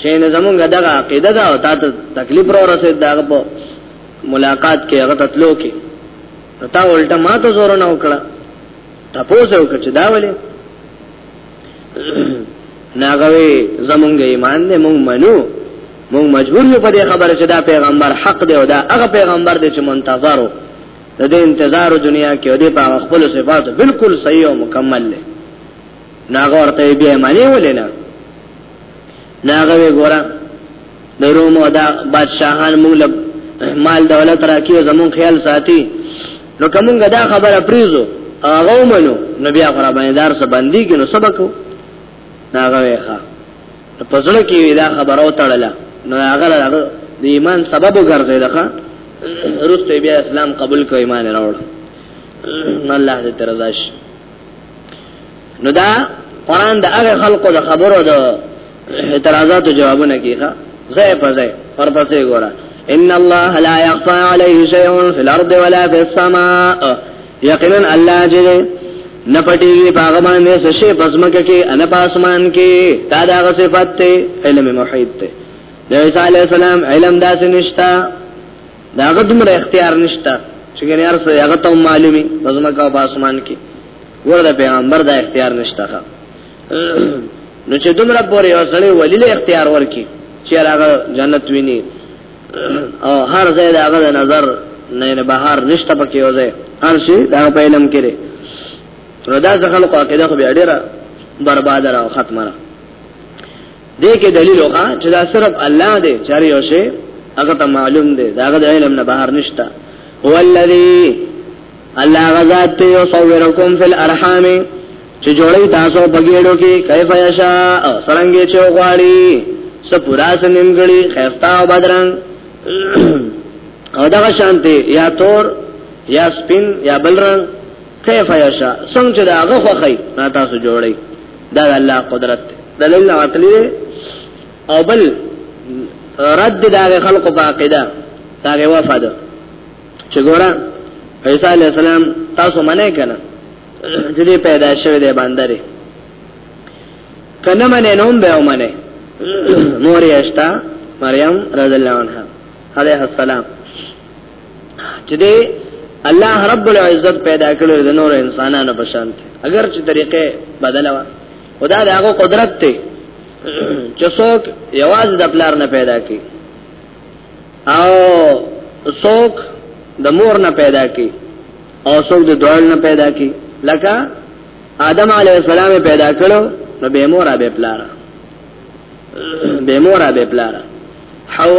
چې نه زمونږ دغه عقیده ده او تا ته تکلیف را رسید دغه په ملاقات کې هغه تلو کې تا ولټه ما ته زور نه وکړه تاسو وکړه چې دا ولې ناغوي زمونږ ایمان دې مونږ منو مونږ مجبور یو په دې خبره چې دا پیغمبر حق دی او دا هغه پیغمبر دی چې منتظرو د دې انتظار دنیا کې دې په خپل صفات بالکل صحیح او مکمل لې ناغه ورته به معنی ولینا ناغه وی ګورا د روم او دا بادشاہان موږ مال دولت راکې زمون خیال ساتي نو کومګه دا خبره پریزو هغه منو نبی اخر باندې دار سبندي کې نو سبق دا هغه ویخه په زړه کې دا خبره وتړله نو هغه هغه د ایمان سبب وګرځي دغه رسته بیا اسلام قبول کو ایمان راوړ نو الله دې ترزاش نو دا قران د هغه خلقو د خبرو د اعتراضات او جوابونه کیخه زې په زې پر پسې ګوره ان الله لا يخفى عليه شيء في الارض ولا في السماء یقینا الله جل نه پټیږي باغ باندې څه شی پزمک کې ان پاسمان کې دا دغه صفات ته علم محیط ته د عیسی علی السلام علم داسې نشتا داغه دومره اختیار نشتا چې ګنې ارسه هغه ته معلومي پزمک او پاسمان کې ورته پیغمبر دا اختیار نشتا نو چې دومره پورې وسړې ولیله اختیار ورکی چې هغه جنت ویني او هر ځای دا غل نظر نه نه بهر نشته پکې وځي هر شي دا په علم کې لري نو دا ځکه خلکو عقیده خو بیا ډیره برباد را او ختمه را دې کې دلیل وکړه چې دا صرف الله دې چاري او شي هغه ته معلوم دې دا غل علم نه بهر نشته هو الذی الله غزاد ته یصورکم فی الارحام چې جوړي تاسو بګېړو کې کیف یشا سرنګې چې غواړي څه پورا سنیم غړي خيستا او بدرنګ او دا شانتي یا تور یا سپین یا بلرنګ کیف یشا څنګه چې دا هغه خوخی نه تاسو جوړي دا الله قدرت دلیل عقلی او بل رد دا خلق په عقیده دا وفاده چې ګوره عیسی علی السلام تاسو منه کنه دې پیدا شوی دی باندې کنه منه نوم به ومنه مور یشتا مریم رضی الله عنها علیه السلام چې دې الله رب العزت پیدا کړل د نور انسانانو په شان اگر چې طریقې بدله وا خدا دغه قدرت ته چې څوک یواز د پلار نه پیدا کی او څوک د مور نه پیدا کی او څوک د دوړ نه پیدا کی لکه آدم علی السلام پیدا کړو نو به مور به پلار به مور به پلار حوا